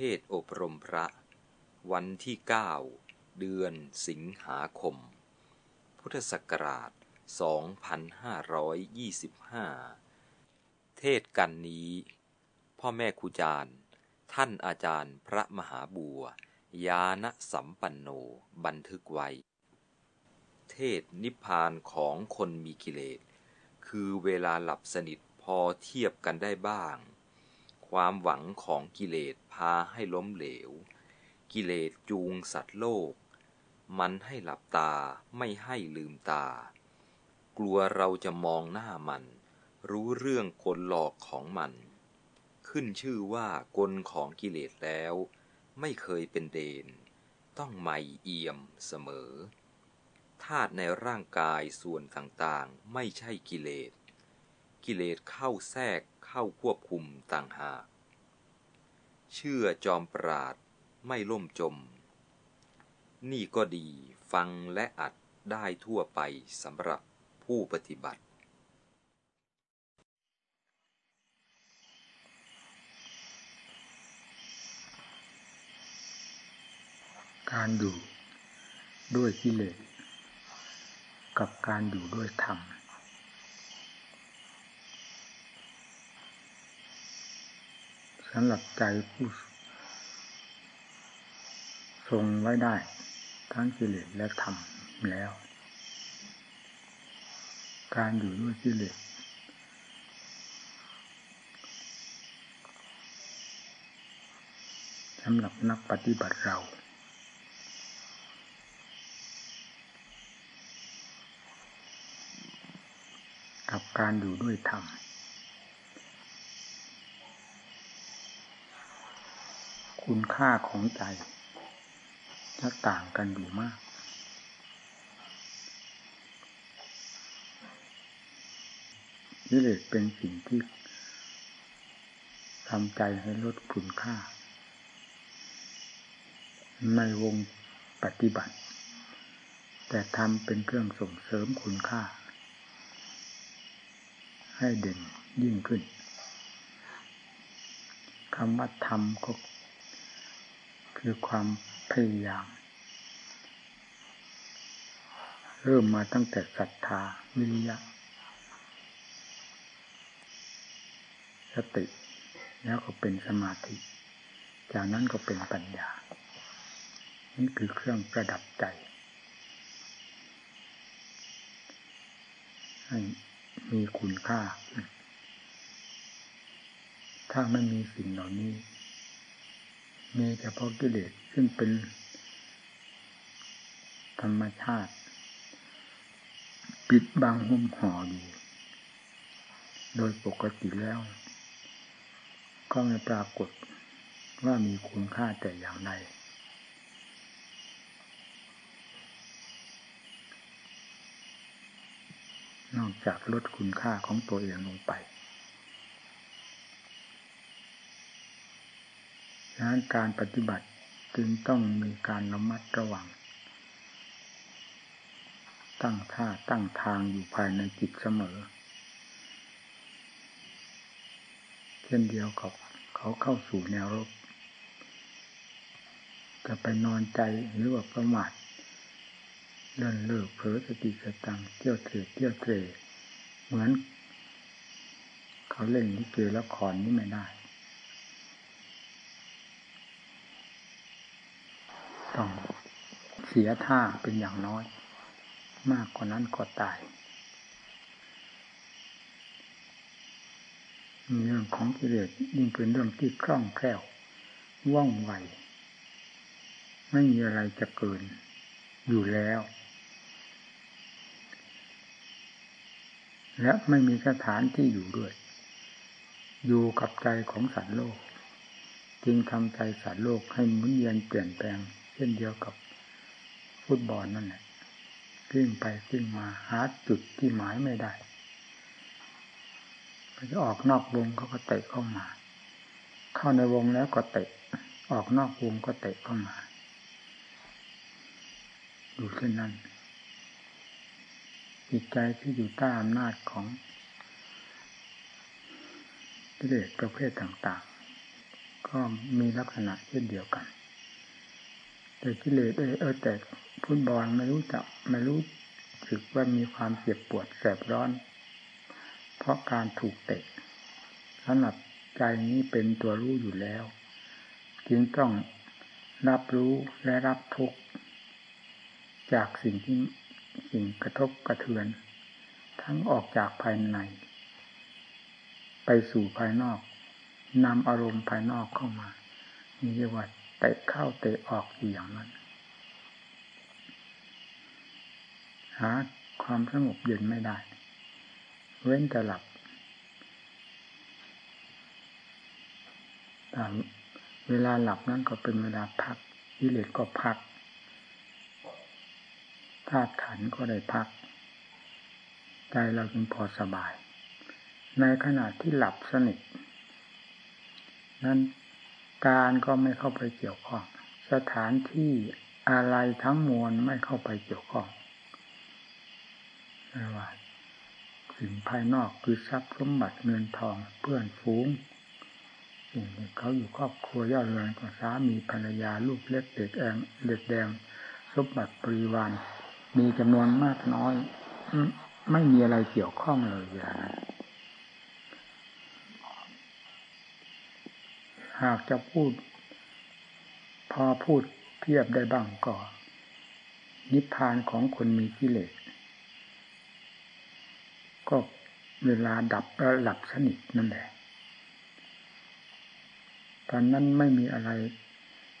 เทศอบรมพระ วันที่ 9 เดือนสิงหาคม พุทธศักราช 2525 เทศกันนี้ พ่อแม่ครูจารย์ ท่านอาจารย์พระมหาบัว ยานสัมปันโนบันทึกไว้ เทศนิพพานของคนมีกิเลส คือเวลาหลับสนิทพอเทียบกันได้บ้าง ความหวังของกิเลสพาให้ล้มเหลว กิเลสจูงสัตว์โลก มันให้หลับตาไม่ให้ลืมตา กลัวเราจะมองหน้ามัน รู้เรื่องกลหลอกของมัน ขึ้นชื่อว่ากลของกิเลสแล้ว ไม่เคยเป็นเดน ต้องไม่เอี่ยมเสมอธาตุในร่างกายส่วนต่างๆ ไม่ใช่กิเลส กิเลสเข้าแทรก เข้าควบคุมต่างหาก เชื่อจอมปราดไม่ล่มจม นี่ก็ดีฟังและอัดได้ทั่วไปสำหรับผู้ปฏิบัติ การอยู่ด้วยกิเลสกับการอยู่ด้วยธรรม สำหรับใจผู้ทรงไว้ได้ ทั้งกิเลสและธรรมแล้ว การอยู่ด้วยกิเลสสำหรับนักปฏิบัติเรา กับการอยู่ด้วยธรรม คุณค่าของใจจะต่างกันอยู่มาก นิเลศเป็นสิ่งที่ทำใจให้ลดคุณค่า ในวงปฏิบัติ แต่ทำเป็นเครื่องส่งเสริมคุณค่า ให้เด่นยิ่งขึ้นคำว่าธรรมก็ คือความพยายาม เริ่มมาตั้งแต่ศรัทธาวิริยะสติ แล้วก็เป็นสมาธิ จากนั้นก็เป็นปัญญา นี่คือเครื่องประดับใจให้มีคุณค่า ถ้าไม่มีสิ่งเหล่านี้ มีเฉพาะกิเลสซึ่งเป็นธรรมชาติ ปิดบังหุ้มห่ออยู่ โดยปกติแล้ว ก็ไม่ปรากฏว่ามีคุณค่าแต่อย่างใดนอกจากลดคุณค่าของตัวเองลงไปดัง นั้นการปฏิบัติจึงต้องมีการระมัดระวัง ตั้งท่าตั้งทางอยู่ภายในจิตเสมอ เช่นเดียวกับเขาเข้าสู่แนวรบจะไปนอนใจหรือว่าประมาทเลื่อนเลิกเผลอสติสตังเที่ยวเทรเที่ยวเทรเหมือน เขาเล่นลิเกละครนี่ไม่ได้ ต้องเสียท่าเป็นอย่างน้อย มากกว่านั้นก็ตายเรื่องของกิเลสยิ่งเป็นเรื่องที่คล่องแคล่วว่องไวไม่มีอะไรจะเกิน อยู่แล้ว และไม่มีสถานที่อยู่ด้วย อยู่กับใจของสัตว์โลก จึงทำใจสัตว์โลกให้หมุนเวียนเปลี่ยนแปลง เช่นเดียวกับฟุตบอลนั่นแหละขึ้นไปขึ้นมาหาจุดที่หมายไม่ได้จะออกนอกวงเขาก็เตะเข้ามา เข้าในวงแล้วก็เตะ ออกนอกวงก็เตะเข้ามาอยู่เช่นนั้นจิตใจที่อยู่ใต้อำนาจของกิเลสประเภทต่าง ๆ ก็มีลักษณะเช่นเดียวกัน แต่กิเลสเออแต่ฟุตบอลไม่รู้จักไม่รู้สึกว่ามีความเจ็บปวดแสบร้อน เพราะการถูกเตะสำหรับใจนี้เป็นตัวรู้อยู่แล้ว จึงต้องรับรู้และรับทุกข์จากสิ่งที่สิ่งกระทบกระเทือน ทั้งออกจากภายใน ไปสู่ภายนอกนำอารมณ์ภายนอกเข้ามานี่เรียกว่า เตะเข้าเตะออกอยู่อย่างนั้น หาความสงบเย็นไม่ได้ เว้นแต่หลับตามเวลาหลับนั้นก็เป็นเวลาพักวิเลศก็พักธาตุขันก็ได้พัก ใจเราจึงพอสบาย ในขณะที่หลับสนิทนั้น การก็ไม่เข้าไปเกี่ยวข้อง สถานที่อะไรทั้งมวลไม่เข้าไปเกี่ยวข้องไม่ว่าสิ่งภายนอกคือทรัพย์สมบัติเงินทองเพื่อนฝูงสิ่งที่เขาอยู่ครอบครัวย่อเรือนก็สามีภรรยาลูกเล็กเด็กแองเด็กแดงสมบัติปริวารมีจำนวนมากน้อย ไม่มีอะไรเกี่ยวข้องเลยอย่างนั้น หากจะพูด พอพูดเทียบได้บ้างก็นิพพานของคนมีกิเลส ก็เวลาดับแล้วหลับสนิทนั่นแหละตอนนั้นไม่มีอะไร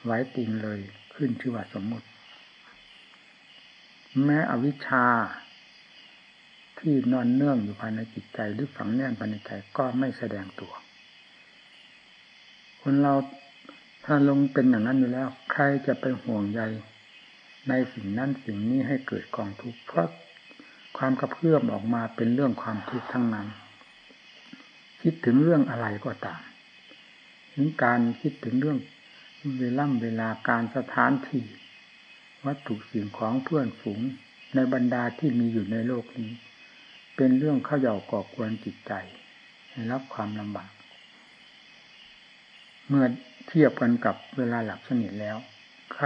ไว้ติงเลยขึ้นชื่อว่าสมมติ แม้อวิชชา ที่นอนเนื่องอยู่ภายในจิตใจหรือฝังแน่นภายในใจก็ไม่แสดงตัว คนเราถ้าลงเป็นอย่างนั้นอยู่แล้ว ใครจะไปห่วงใยในสิ่งนั้นสิ่งนี้ให้เกิดกองทุกข์เพราะความกระเพื่อมออกมาเป็นเรื่องความทุกข์ทั้งนั้น คิดถึงเรื่องอะไรก็ตามถึงการคิดถึงเรื่องเวล่ำเวลาการสถานที่ วัตถุสิ่งของเพื่อนฝูงในบรรดาที่มีอยู่ในโลกนี้ เป็นเรื่องเข้าเย่าก่อกวนจิตใจให้รับความลำบาก เมื่อเทียบกันกับเวลาหลับสนิทแล้ว ใคร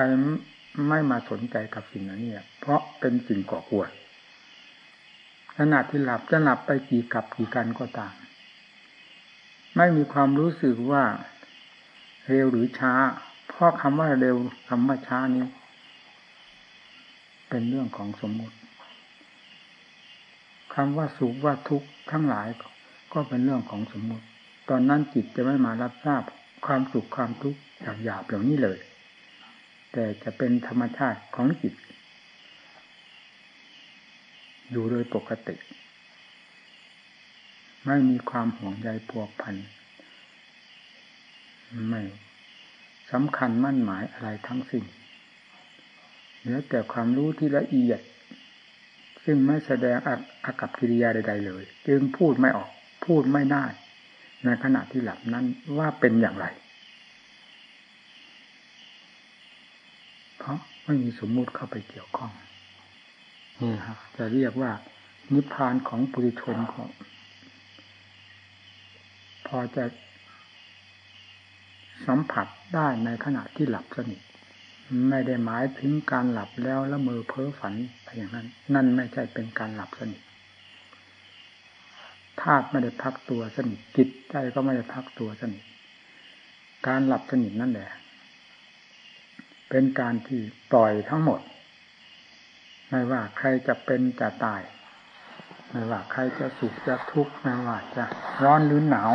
ไม่มาสนใจกับสิ่งนี้เพราะเป็นสิ่งก่อกวนขณะที่หลับจะหลับไปกี่กับกี่กันก็ตาม ไม่มีความรู้สึกว่าเร็วหรือช้า เพราะคำว่าเร็วคำว่าช้านี้ เป็นเรื่องของสมมุติคำว่าสุขว่าทุกข์ทั้งหลายก็เป็นเรื่องของสมมุติ ตอนนั้นจิตจะไม่มารับทราบ ความสุขความทุกข์หยาบๆเหล่านี้เลย แต่จะเป็นธรรมชาติของจิต อยู่โดยปกติ ไม่มีความห่วงใยพวกพันไม่สำคัญมั่นหมายอะไรทั้งสิ้นเหลือแต่ความรู้ที่ละเอียด ซึ่งไม่แสดงอากับกิริยาใด ๆ เลย จึงพูดไม่ออก พูดไม่ได้ ในขณะที่หลับนั้นว่าเป็นอย่างไร เพราะไม่มีสมมุติเข้าไปเกี่ยวข้องนี่ครับจะเรียกว่านิพพานของปุถุชนของพอจะสัมผัสได้ในขณะที่หลับสนิทไม่ได้หมายถึงการหลับแล้วละเมอเพ้อฝันไปอย่างนั้น นั่นไม่ใช่เป็นการหลับสนิท ธาตุไม่ได้พักตัวสนิทจิตใจก็ไม่ได้พักตัวสนิทการหลับสนิทนั่นแหละ เป็นการที่ปล่อยทั้งหมด ไม่ว่าใครจะเป็นจะตาย ไม่ว่าใครจะสุขจะทุกข์ไม่ว่าจะร้อนหรือหนาว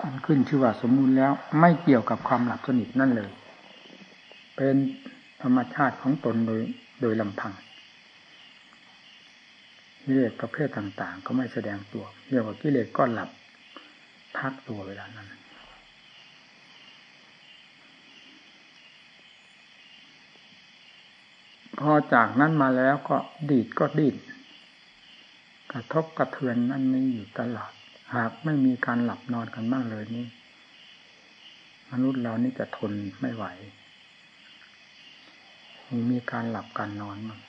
อันขึ้นชื่อว่าสมมูลแล้ว ไม่เกี่ยวกับความหลับสนิทนั่นเลย เป็นธรรมชาติของตนโดยโดยลำพัง กิเลสประเภทต่าง ๆ ก็ไม่แสดงตัวเรียกว่ากิเลสก็หลับพักตัวเวลานั้นพอจากนั้นมาแล้วก็ดีดก็ดิ้นกระทบกระเทือนนั่นนี่อยู่ตลอดหากไม่มีการหลับนอนกันบ้างเลยนี่มนุษย์เรานี่จะทนไม่ไหว มีมีการหลับการนอนมั้ง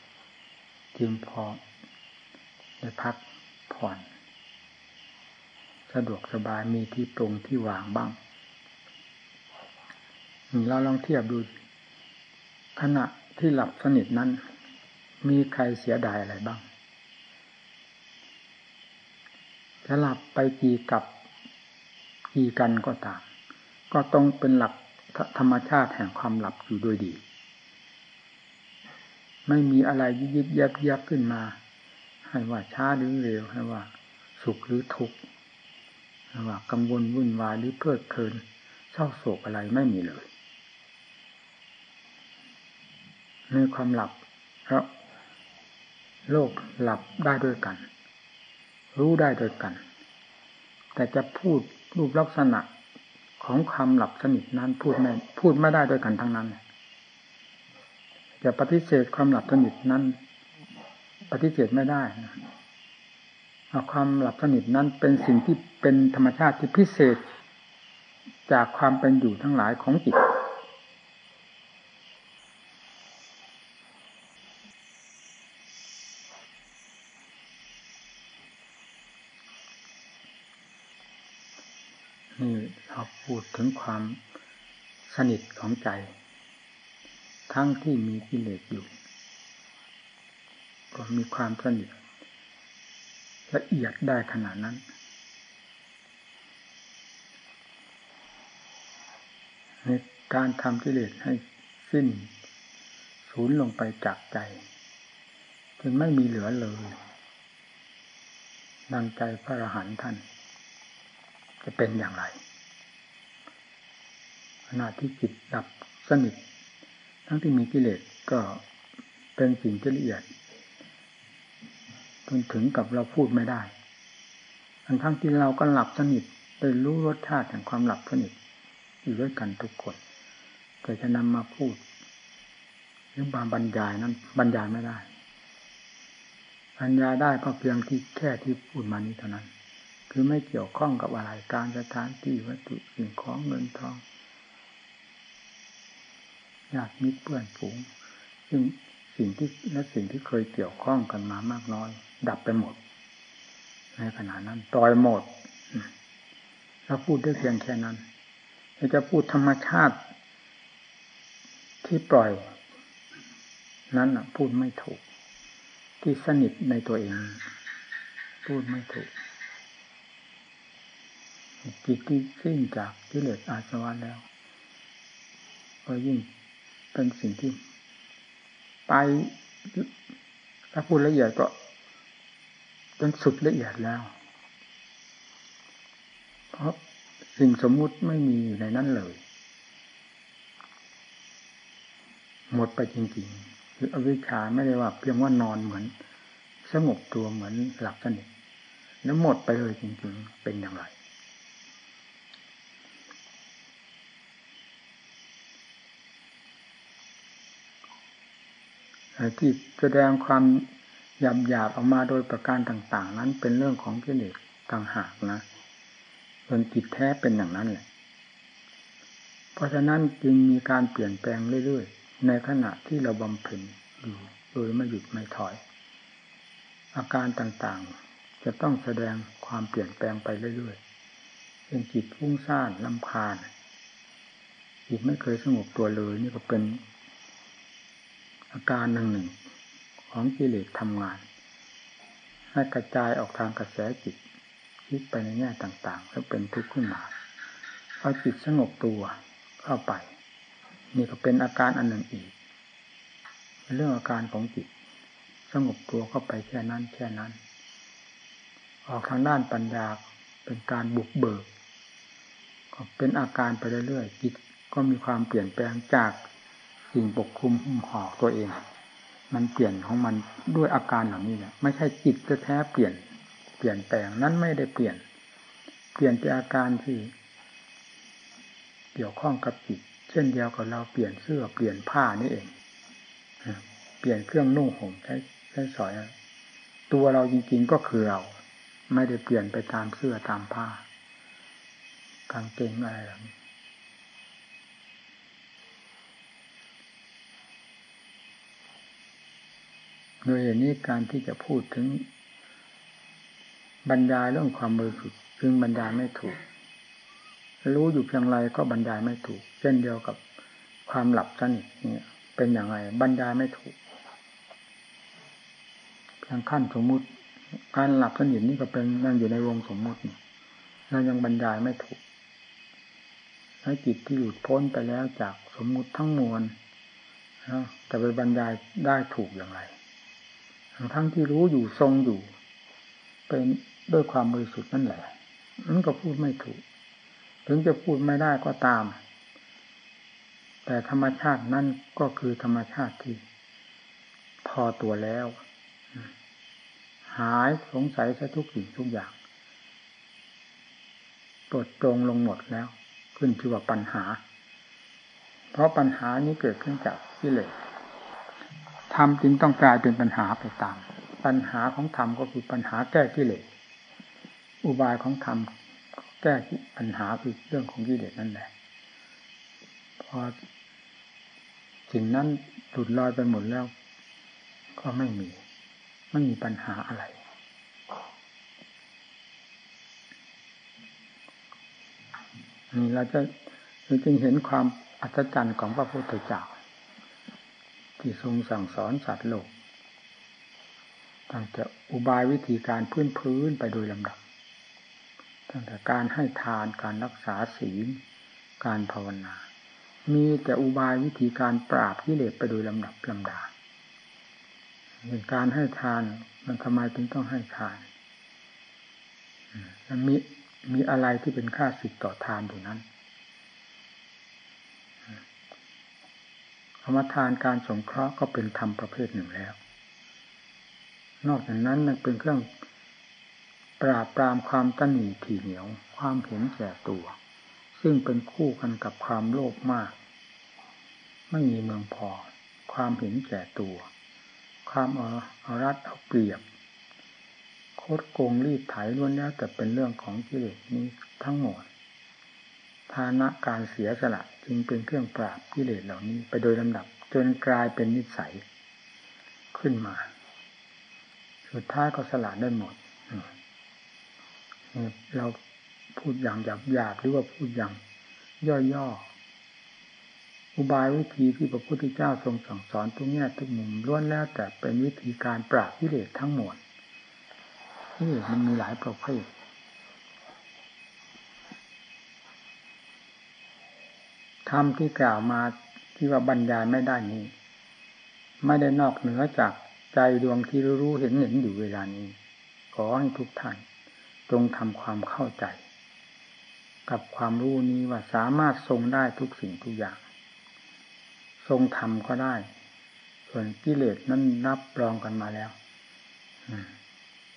จึงพอ ได้พักผ่อน สะดวกสบายมีที่ตรงที่วางบ้างเราลองเทียบดู ขณะที่หลับสนิทนั้น มีใครเสียดายอะไรบ้างจะหลับไปกี่กับกี่กันก็ตาม ก็ต้องเป็นหลักธรรมชาติแห่งความหลับอยู่โดยดี ไม่มีอะไรยิบยับยับขึ้นมา ให้ว่าช้าหรือเร็วให้ว่า สุขหรือทุกข์ให้ว่ากังวลวุ่นวายหรือเพลิดเพลินเศร้าโศกอะไรไม่มีเลยในความหลับเพราะโลกหลับได้ด้วยกัน รู้ได้ด้วยกัน แต่จะพูดรูปลักษณะของความหลับสนิทนั้นพูดไม่พูดไม่ได้ด้วยกันทั้งนั้น จะปฏิเสธความหลับสนิทนั้น ปฏิเสธไม่ได้นะความหลับสนิทนั้นเป็นสิ่งที่เป็นธรรมชาติที่พิเศษ จากความเป็นอยู่ทั้งหลายของจิตนี่เราพูดถึงความสนิทของใจ ทั้งที่มีกิเลสอยู่ ก็มีความสนิทละเอียดได้ขนาดนั้น ในการทำกิเลสให้สิ้นสูญลงไปจากใจจนไม่มีเหลือเลยดังใจพระอรหันต์ท่าน จะเป็นอย่างไรขณะที่จิตดับสนิท ทั้งที่มีกิเลสก็เป็นสิ่งที่ละเอียด จนถึงกับเราพูดไม่ได้ทั้งทั้งที่เราก็หลับสนิทได้รู้รสชาติแห่งความหลับสนิทอยู่ด้วยกันทุกคนแต่จะนำมาพูด หรือบางบรรยายนั้นบรรยายไม่ได้บรรยายได้ก็เพียงที่แค่ที่พูดมานี้เท่านั้น คือไม่เกี่ยวข้องกับอะไรการสถานที่วัตถุสิ่งของเงินทองญาติมิตรเพื่อนฝูงซึ่งสิ่งที่และสิ่งที่เคยเกี่ยวข้องกันมามากน้อย ดับไปหมด ในขณะนั้นตอยหมดเราพูดได้เพียงแค่นั้นจะพูดธรรมชาติ ที่ปล่อย นั้นพูดไม่ถูก ที่สนิทในตัวเอง พูดไม่ถูกจิตที่สิ้นจากกิเลสอาสวะแล้ว ก็ยิ่งเป็นสิ่งที่ ไปถ้าพูดละเอียดก็ จนสุดละเอียดแล้ว เพราะสิ่งสมมุติไม่มีอยู่ในนั้นเลย หมดไปจริงๆคืออวิชชาไม่ได้ว่า เพียงว่านอนเหมือน สงบตัวเหมือนหลับสนิทแล้วหมดไปเลยจริงๆ เป็นอย่างไรที่แสดงความ หยาบหยาบออกมาโดยประการต่าง ๆ นั้นเป็นเรื่องของกิเลสต่างหากนะส่วนจิตแท้เป็นอย่างนั้นแหละ เพราะฉะนั้นจึงมีการเปลี่ยนแปลงเรื่อยๆ ในขณะที่เราบำเพ็ญอยู่โดยไม่หยุดไม่ถอย อาการต่างๆ จะต้องแสดงความเปลี่ยนแปลงไปเรื่อยๆเป็นจิตฟุ้งซ่านลำคาญจิตไม่เคยสงบตัวเลยนี่ก็เป็นอาการหนึ่งหนึ่ง ของกิเลสทำงาน ให้กระจายออกทางกระแสจิตคิดไปในแง่ต่างๆแล้วเป็นทุกข์ขึ้นมาพอจิตสงบตัวเข้าไป นี่ก็เป็นอาการอันหนึ่งอีก เรื่องอาการของจิต สงบตัวเข้าไปแค่นั้นแค่นั้น ออกทางด้านปัญญาเป็นการบุกเบิกก็เป็นอาการไปเรื่อยๆจิตก็มีความเปลี่ยนแปลงจากสิ่งปกคลุมหุ้มห่อตัวเอง มันเปลี่ยนของมันด้วยอาการเหล่านี้แหละไม่ใช่จิตแท้เปลี่ยน เปลี่ยนแปลงนั้นไม่ได้เปลี่ยน เปลี่ยนแต่อาการที่เกี่ยวข้องกับจิต เช่นเดียวกับเราเปลี่ยนเสื้อเปลี่ยนผ้านี่เองเปลี่ยนเครื่องนุ่งห่มใช้ใช้สอย ตัวเราจริงๆก็คือเรา ไม่ได้เปลี่ยนไปตามเสื้อตามผ้ากางเกงอะไรหรอก โดยเหตุนี้การที่จะพูดถึง บรรยายเรื่องความบริสุทธิ์จึงบรรยายไม่ถูก รู้อยู่เพียงไรก็บรรยายไม่ถูก เช่นเดียวกับความหลับสนิทเนี่ย เป็นอย่างไรบรรยายไม่ถูกเพียงขั้นสมมุติ การหลับสนิทนี่ก็เป็นนั่งอยู่ในวงสมมุติเรายังบรรยายไม่ถูกให้จิตที่หลุดพ้นไปแล้วจากสมมุติทั้งมวลจะไปบรรยายได้ถูกอย่างไร ทั้งที่รู้อยู่ทรงอยู่ เป็นด้วยความบริสุทธิ์นั่นแหละมันก็พูดไม่ถูก ถึงจะพูดไม่ได้ก็ตาม แต่ธรรมชาตินั่นก็คือธรรมชาติที่ พอตัวแล้ว หายสงสัยซะทุกสิ่งทุกอย่างปลดตรงลงหมดแล้ว ขึ้นชื่อว่าปัญหา เพราะปัญหานี้เกิดขึ้นจากกิเลส ธรรมจึงต้องกลายเป็นปัญหาไปตาม ปัญหาของธรรมก็คือปัญหาแก้กิเลสอุบายของธรรมแก้ปัญหาคือเรื่องของกิเลสนั่นแหละพอสิ่งนั้นหลุดลอยไปหมดแล้ว ก็ไม่มี ไม่มีปัญหาอะไร นี่เราจะจึงเห็นความอัศจรรย์ของพระพุทธเจ้า ที่ทรงสั่งสอนสัตว์โลกตั้งแต่อุบายวิธีการพื้นพื้นไปโดยลำดับ ตั้งแต่การให้ทานการรักษาศีลการภาวนา มีแต่อุบายวิธีการปราบกิเลสไปโดยลำดับลำดาเป็นการให้ทานมันทำไมถึงต้องให้ทานมันมีมีอะไรที่เป็นค่าสิทธิ์ต่อทานอยู่นั้น ธรรมทานการสงเคราะห์ก็เป็นธรรมประเภทหนึ่งแล้ว นอกจากนั้นมันเป็นเครื่องปราบปรามความตนหนีถี่เหนียว ความเห็นแก่ตัว ซึ่งเป็นคู่กันกับความโลภมาก ไม่มีเมืองพอ ความเห็นแก่ตัว ความเอารัดเอาเปรียบโคดโกงรีดไถล้วนแล้วแต่เป็นเรื่องของกิเลสนี้ทั้งหมด ฐานะการเสียสละจึงเป็นเครื่องปราบกิเลสเหล่านี้ไปโดยลำดับ จนกลายเป็นนิสัยขึ้นมา สุดท้ายก็สละได้หมดเราพูดอย่างหยาบหยาบหรือว่าพูดอย่างย่อๆ อุบายวิธีที่พระพุทธเจ้าทรงสั่งสอนทุกแง่ทุกมุมล้วนแล้วแต่เป็นวิธีการปราบกิเลสทั้งหมดนี่มันมีหลายประเภท ธรรมที่กล่าวมาที่ว่าบรรยายไม่ได้นี้ ไม่ได้นอกเหนือจากใจดวงที่รู้เห็นเห็นอยู่เวลานี้ ขอให้ทุกท่าน จงทำความเข้าใจ กับความรู้นี้ว่าสามารถทรงได้ทุกสิ่งทุกอย่าง ทรงทำก็ได้ ส่วนกิเลสนั้นนับรองกันมาแล้ว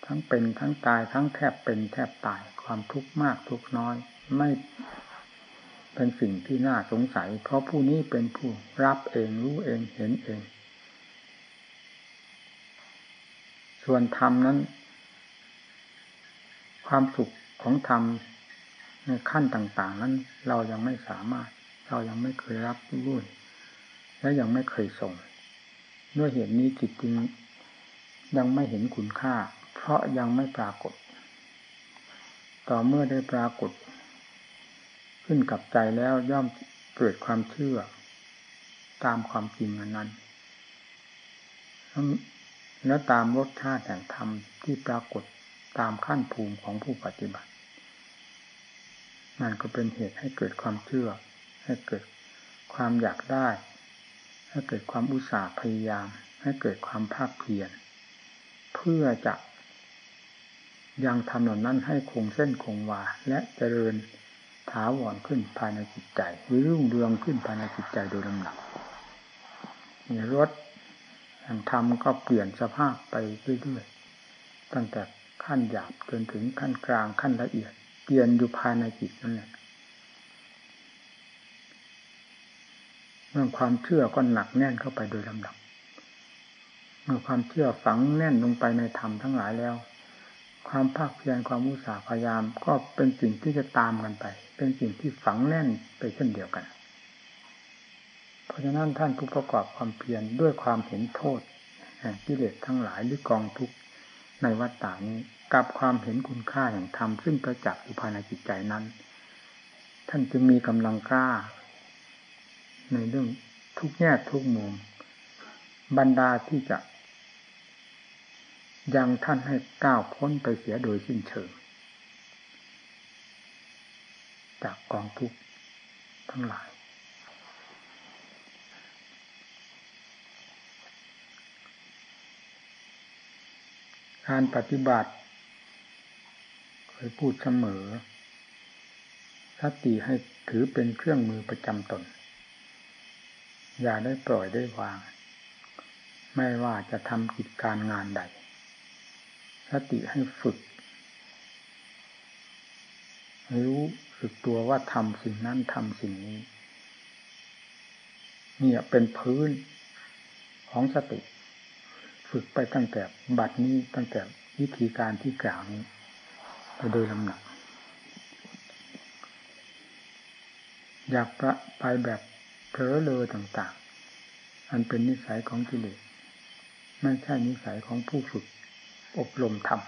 ทั้งเป็นทั้งตายทั้งแทบเป็นแทบตายความทุกข์มากทุกน้อย ไม่ เป็นสิ่งที่น่าสงสัย เพราะผู้นี้เป็นผู้รับเองรู้เองเห็นเอง ส่วนธรรมนั้น ความสุขของธรรมในขั้นต่างๆ นั้น เรายังไม่สามารถ เรายังไม่เคยรับรู้และยังไม่เคยส่งด้วยเหตุนี้จิตจึงยังไม่เห็นคุณค่า เพราะยังไม่ปรากฏ ต่อเมื่อได้ปรากฏ ขึ้นกับใจแล้วย่อมเกิดความเชื่อ ตามความจริงนั้นแล้วตามรสชาติแห่งธรรมที่ปรากฏตามขั้นภูมิของผู้ปฏิบัติ นั่นก็เป็นเหตุให้เกิดความเชื่อ ให้เกิดความอยากได้ ให้เกิดความอุตสาห์พยายาม ให้เกิดความภาคเพียรเพื่อจะยังทำเหล่านั้นให้คงเส้นคงวาและเจริญ ถาวรขึ้นภายในจิตใจหรือรุ่งเรืองขึ้นภายในจิตใจโดยลำดับรถแห่งธรรมก็เปลี่ยนสภาพไปเรื่อยๆตั้งแต่ขั้นหยาบจนถึงขั้นกลางขั้นละเอียด เปลี่ยนอยู่ภายในจิตนั่นแหละเมื่อความเชื่อก็หนักแน่นเข้าไปโดยลำดับ เมื่อความเชื่อฝังแน่นลงไปในธรรมทั้งหลายแล้ว ความภาคเพียรความมุสาพยายามก็เป็นสิ่งที่จะตามกันไป เป็นสิ่งที่ฝังแน่นไปเช่นเดียวกัน เพราะฉะนั้นท่านผู้ประกอบความเพียรด้วยความเห็นโทษแห่งกิเลสทั้งหลายหรือกองทุกข์ในวัฏฏานี้กับความเห็นคุณค่าแห่งธรรมซึ่งประจักษ์อยู่ภายในจิตใจนั้น ท่านจึงมีกำลังกล้า ในในเรื่องทุกแง่ทุกมุมบรรดาที่จะยังท่านให้ก้าวพ้นไปเสียโดยสิ้นเชิง จากกองทุกข์ทั้งหลาย การปฏิบัติเคยพูดเสมอสติให้ถือเป็นเครื่องมือประจำตน อย่าได้ปล่อยได้วาง ไม่ว่าจะทำกิจการงานใด สติให้ฝึกรู้ สึกตัวว่าทำสิ่งนั้นทำสิ่งนี้ เนี่ยเป็นพื้นของสติ ฝึกไปตั้งแต่บัดนี้ตั้งแต่วิธีการที่กล่าวนี้ไปโดยลำดับอยากประไปแบบเผลอเลยต่างๆ อันเป็นนิสัยของกิเลสไม่ใช่นิสัยของผู้ฝึกอบรมธรรม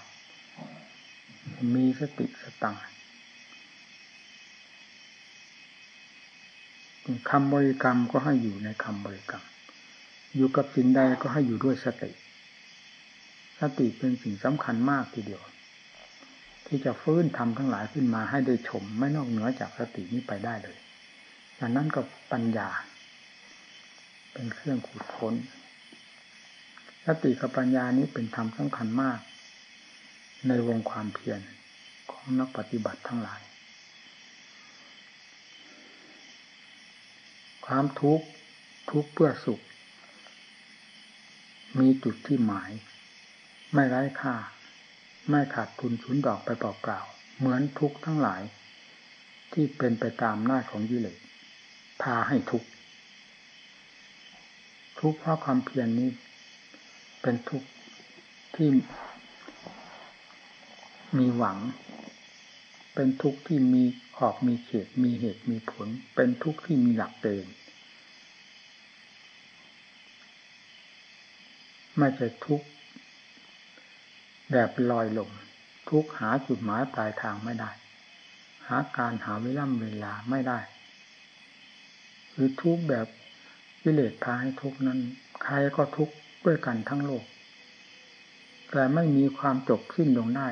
มีสติสตัง คำบริกรรมก็ให้อยู่ในคำบริกรรม อยู่กับสิ่งใดก็ให้อยู่ด้วยสติ สติเป็นสิ่งสำคัญมากทีเดียว ที่จะฟื้นทำทั้งหลายขึ้นมาให้ได้ชม ไม่นอกเหนือจากสตินี้ไปได้เลยอันนั้นก็ปัญญา เป็นเครื่องขุดค้น สติกับปัญญานี้เป็นธรรมสำคัญมาก ในวงความเพียรของนักปฏิบัติทั้งหลาย ความทุกข์ทุกข์เพื่อสุข มีจุดที่หมาย ไม่ไร้ค่า ไม่ขาดทุนชุนดอกไปเปล่าๆเหมือนทุกข์ทั้งหลาย ที่เป็นไปตามหน้าของยิเลสพาให้ทุกข์ทุกข์เพราะความเพียรนนี้ เป็นทุกข์ที่มีหวัง เป็นทุกข์ที่มี ขอบมีเขตมีเหตุมีผล เป็นทุกข์ที่มีหลักเกณฑ์ไม่ใช่ทุกข์แบบลอยลงทุกหาจุดหมายปลายทางไม่ได้ หาการหาเวลาเวลาไม่ได้หรือทุกแบบวิเลศพาให้ทุกนั้น ใครก็ทุกด้วยกันทั้งโลก แต่ไม่มีความจบสิ้นลงได้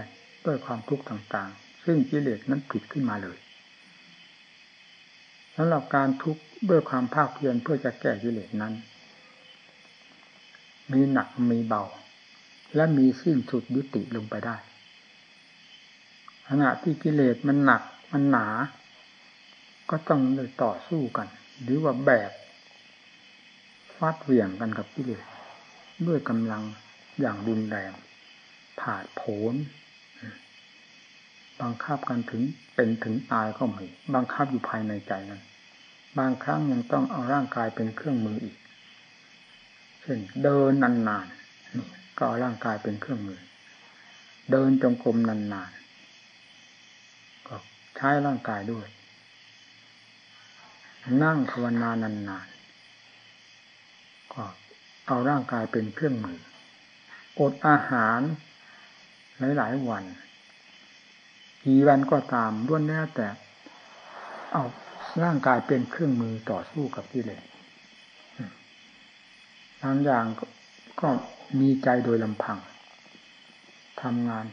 ด้วยความทุกข์ต่างๆ ซึ่งกิเลสนั้นผิดขึ้นมาเลยำหรับการทุกข์ด้วยความภาคเพียรเพื่อจะแก้กิเลสนั้น มีหนักมีเบา และมีสิ้นสุดยุติลงไปได้ขณะที่กิเลสมันหนักมันหนา ก็ต้องเลยต่อสู้กัน หรือว่าแบบฟาดเหวี่ยงกันกับกิเลสด้วยกำลังอย่างรุนแรงผาดโผนบังคับกันถึงเป็นถึงตายก็มีบังคับอยู่ภายในใจนั้น บางครั้งยังต้องเอาร่างกายเป็นเครื่องมืออีก เช่นเดินนานๆก็เอาร่างกายเป็นเครื่องมือ เดินจงกรมนานๆก็ใช้ร่างกายด้วย นั่งภาวนานานๆก็เอาร่างกายเป็นเครื่องมืออดอาหารหลายๆวันกี่วันก็ตามล้วนแน่แต่เอา ร่างกายเป็นเครื่องมือต่อสู้กับที่เลยบางอย่างก็มีใจโดยลำพังทำงาน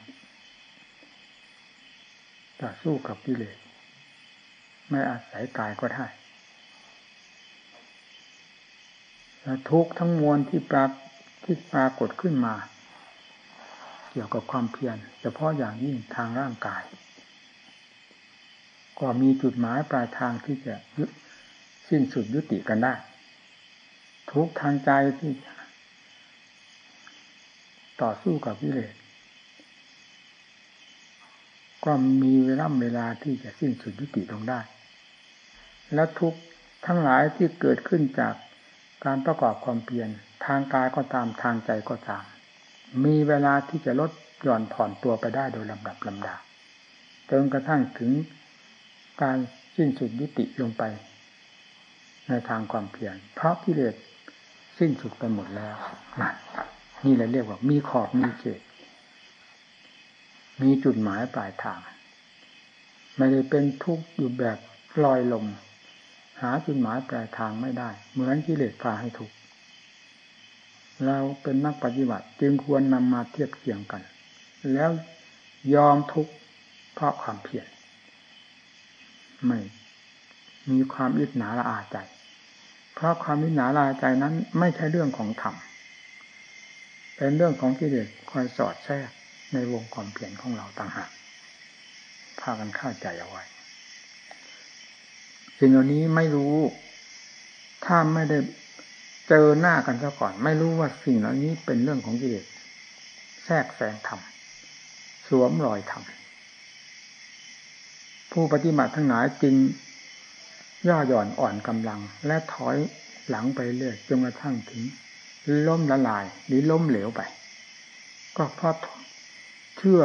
ต่อสู้กับกิเลสไม่อาศัยกายก็ได้ทุกทั้งมวลที่ปรากที่ปรากฏขึ้นมา เกี่ยวกับความเพียรเฉพาะอย่างยิ่งทางร่างกาย ก็มีจุดหมายปลายทางที่จะสิ้นสุดยุติกันได้ ทุกทางใจที่ต่อสู้กับวิเลศก็มีเวลาเวลาที่จะสิ้นสุดยุติลงได้ และทุกทั้งหลายที่เกิดขึ้นจากการประกอบความเพียรทางกายก็ตามทางใจก็ตาม มีเวลาที่จะลดหย่อนผ่อนตัวไปได้โดยลำดับลำดาจนกระทั่งถึง การสิ้นสุดยุติลงไป ในทางความเพียรเพราะกิเลสสิ้นสุดไปหมดแล้วนี่แหละเรียกว่ามีขอบมีเขตมีจุดหมายปลายทางไม่ได้เป็นทุกข์อยู่แบบลอยลมหาจุดหมายปลายทางไม่ได้ เหมือนกิเลสพาให้ถูกข์เราเป็นนักปฏิบัติจึงควรนำมาเทียบเคียงกัน แล้วยอมทุกข์เพราะความเพียร ไม่ มีความอิจฉาละอาใจ เพราะความอิจฉาละอาใจนั้น ไม่ใช่เรื่องของธรรมเป็นเรื่องของกิเลสคอยสอดแทรกในวงความเพียรของเราต่างหากพากันเข้าใจเอาไว้สิ่งเหล่านี้ไม่รู้ ถ้าไม่ได้เจอหน้ากันซะก่อน ไม่รู้ว่าสิ่งเหล่านี้เป็นเรื่องของกิเลสแทรกแซงธรรมสวมรอยธรรม ผู้ปฏิบัติทั้งหลายจึงย่อหย่อนอ่อนกำลัง และถอยหลังไปเรื่อยจนกระทั่งถึงล้มละลายหรือล้มเหลวไป ก็เพราะเชื่อ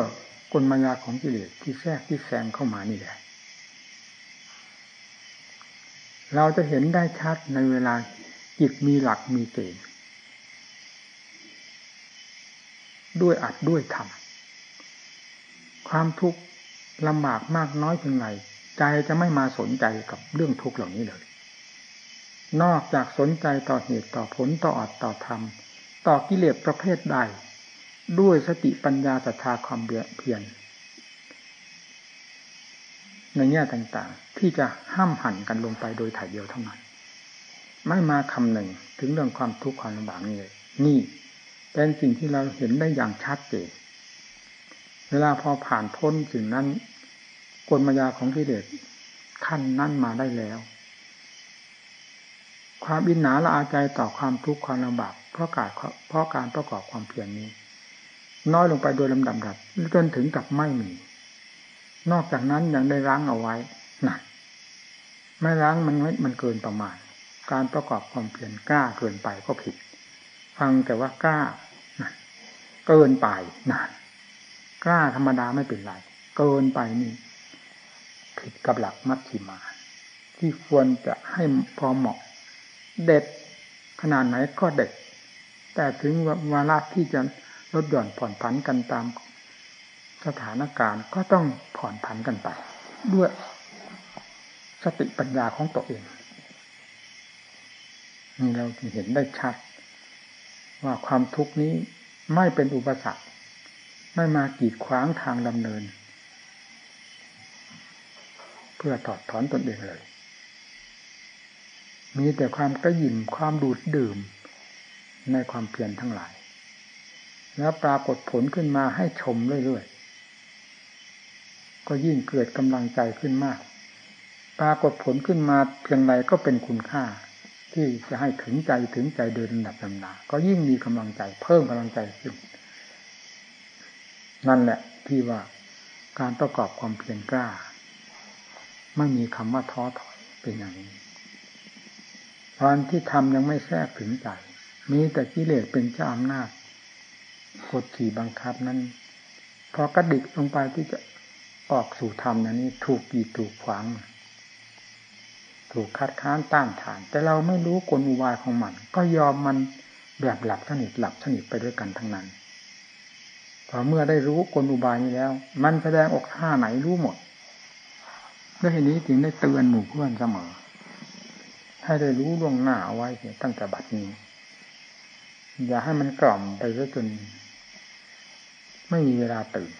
กลมายาของกิเลสที่แทรกที่แซงเข้ามานี่แหละ เราจะเห็นได้ชัดในเวลาจิตมีหลักมีเกณฑ์ด้วยอัดด้วยทำความทุกข์ ลำบากมากน้อยเพียงไรใจจะไม่มาสนใจกับเรื่องทุกข์เหล่านี้เลย นอกจากสนใจต่อเหตุต่อผลต่ออัดต่อธรรม ต่อกิเลสประเภทใด ด้วยสติปัญญาศรัทธาความเพียรในแง่ต่างๆ ที่จะห้ามหันกันลงไปโดยถ่ายเดียวเท่านั้น ไม่มาคำหนึ่งถึงเรื่องความทุกข์ความลำบากนี่เลยนี่เป็นสิ่งที่เราเห็นได้อย่างชัดเจน เวลาพอผ่านพ้นสิ่งนั้นกลมายาของกิเลสขั้นนั้นมาได้แล้ว ความอินหนาละอาใจต่อความทุกข์ความลำบากเพราะการเพราะการประกอบความเพียรนนี้ น้อยลงไปโดยลำดับดับจนถึงกับไม่มี นอกจากนั้นยังได้ล้างเอาไว้หนักไม่ล้างมันมันเกินประมาณ การประกอบความเพียรกล้าเกินไปก็ผิด ฟังแต่ว่ากล้าเกินไปนาน กล้าธรรมดาไม่เป็นไรเกินไปนี่ ผิดกับหลักมัชชิมา ที่ควรจะให้พอเหมาะ เด็ดขนาดไหนก็เด็ด แต่ถึงวาระที่จะลดหย่อนผ่อนผันกันตามสถานการณ์ก็ต้องผ่อนผันกันไป ด้วยสติปัญญาของตัวเองนี่เราจะเห็นได้ชัด ว่าความทุกข์นี้ไม่เป็นอุปสรรค ไม่มากีดขวางทางดำเนิน เพื่อถอดถอนตนเองเลย มีแต่ความกระยิมความดูดดื่มในความเพียรทั้งหลาย แล้วปรากฏผลขึ้นมาให้ชมเรื่อยๆ ก็ยิ่งเกิดกำลังใจขึ้นมาก ปรากฏผลขึ้นมาเพียงไรก็เป็นคุณค่า ที่จะให้ถึงใจถึงใจเดินลำดับลำนาก็ยิ่งมีกำลังใจเพิ่มกำลังใจขึ้น นั่นแหละที่ว่าการประกอบความเพียรกล้า ไม่มีคำว่าท้อถอยเป็นอย่างนี้ตอนที่ทำยังไม่แทรกถึงใจมีแต่กิเลสเป็นเจ้าอำนาจกดขี่บังคับนั้น พอกระดิกลงไปที่จะออกสู่ธรรมนี้ ถูกกีดถูกขวางถูกคัดค้านต้านทาน แต่เราไม่รู้กลอุบายของมัน ก็ยอมมันแบบหลับสนิทหลับสนิทไปด้วยกันทั้งนั้น เมื่อได้รู้กลอุบายนี้แล้ว มันแสดงออกท่าไหนรู้หมดด้วยเหตุนี้จึงได้เตือนหมู่เพื่อนเสมอ ให้ได้รู้ล่วงหน้าเอาไว้ตั้งแต่บัดนี้ อย่าให้มันกล่อมไปซะจน ไม่มีเวลาตื่น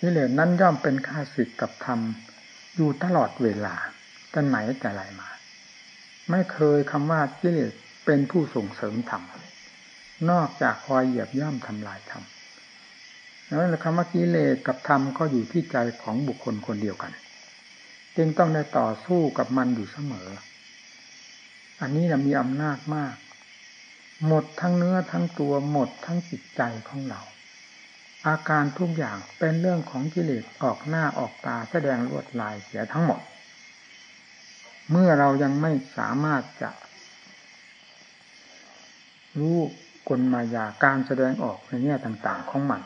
กิเลสนั้นย่อมเป็นข้าศึกกับธรรมอยู่ตลอดเวลาตั้งไหนแต่ไรมา ไม่เคยคำว่ากิเลสเป็นผู้ส่งเสริมธรรม นอกจากคอยเหยียบย่ำทำลายธรรมแล้วคำว่ากิเลสกับธรรมก็อยู่ที่ใจของบุคคลคนเดียวกัน จึงต้องได้ต่อสู้กับมันอยู่เสมอ อันนี้นะมีอำนาจมาก หมดทั้งเนื้อทั้งตัวหมดทั้งจิตใจของเรา อาการทุกอย่างเป็นเรื่องของกิเลสออกหน้าออกตาแสดงลวดลายเสียทั้งหมด เมื่อเรายังไม่สามารถจะรู้ กลมายาการแสดงออกในแง่ต่างๆของมัน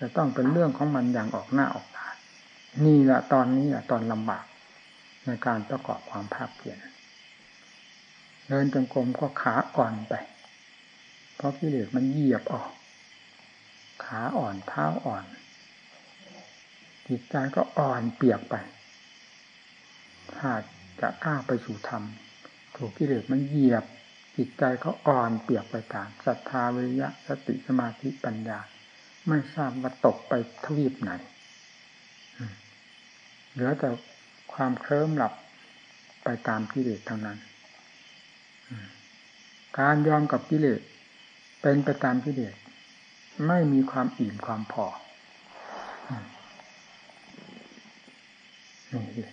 จะต้องเป็นเรื่องของมันอย่างออกหน้าออกตานี่แหละตอนนี้แหละตอนลำบากในการประกอบความภาคเพียรเดินจงกรมก็ขาอ่อนไป เพราะกิเลสมันเหยียบออก ขาอ่อนเท้าอ่อน จิตใจก็อ่อนเปียกไปหากจะกล้าไปสู่ธรรมถูกกิเลสมันเหยียบ จิตใจเขาอ่อนเปียกไปตามศรัทธาวิริยะสติสมาธิปัญญา ไม่ทราบว่าตกไปทวีปไหนเหลือแต่ความเคลิ้มหลับไปตามกิเลสทางนั้น การยอมกับกิเลสเป็นไปตามกิเลสไม่มีความอิ่มความพอนี่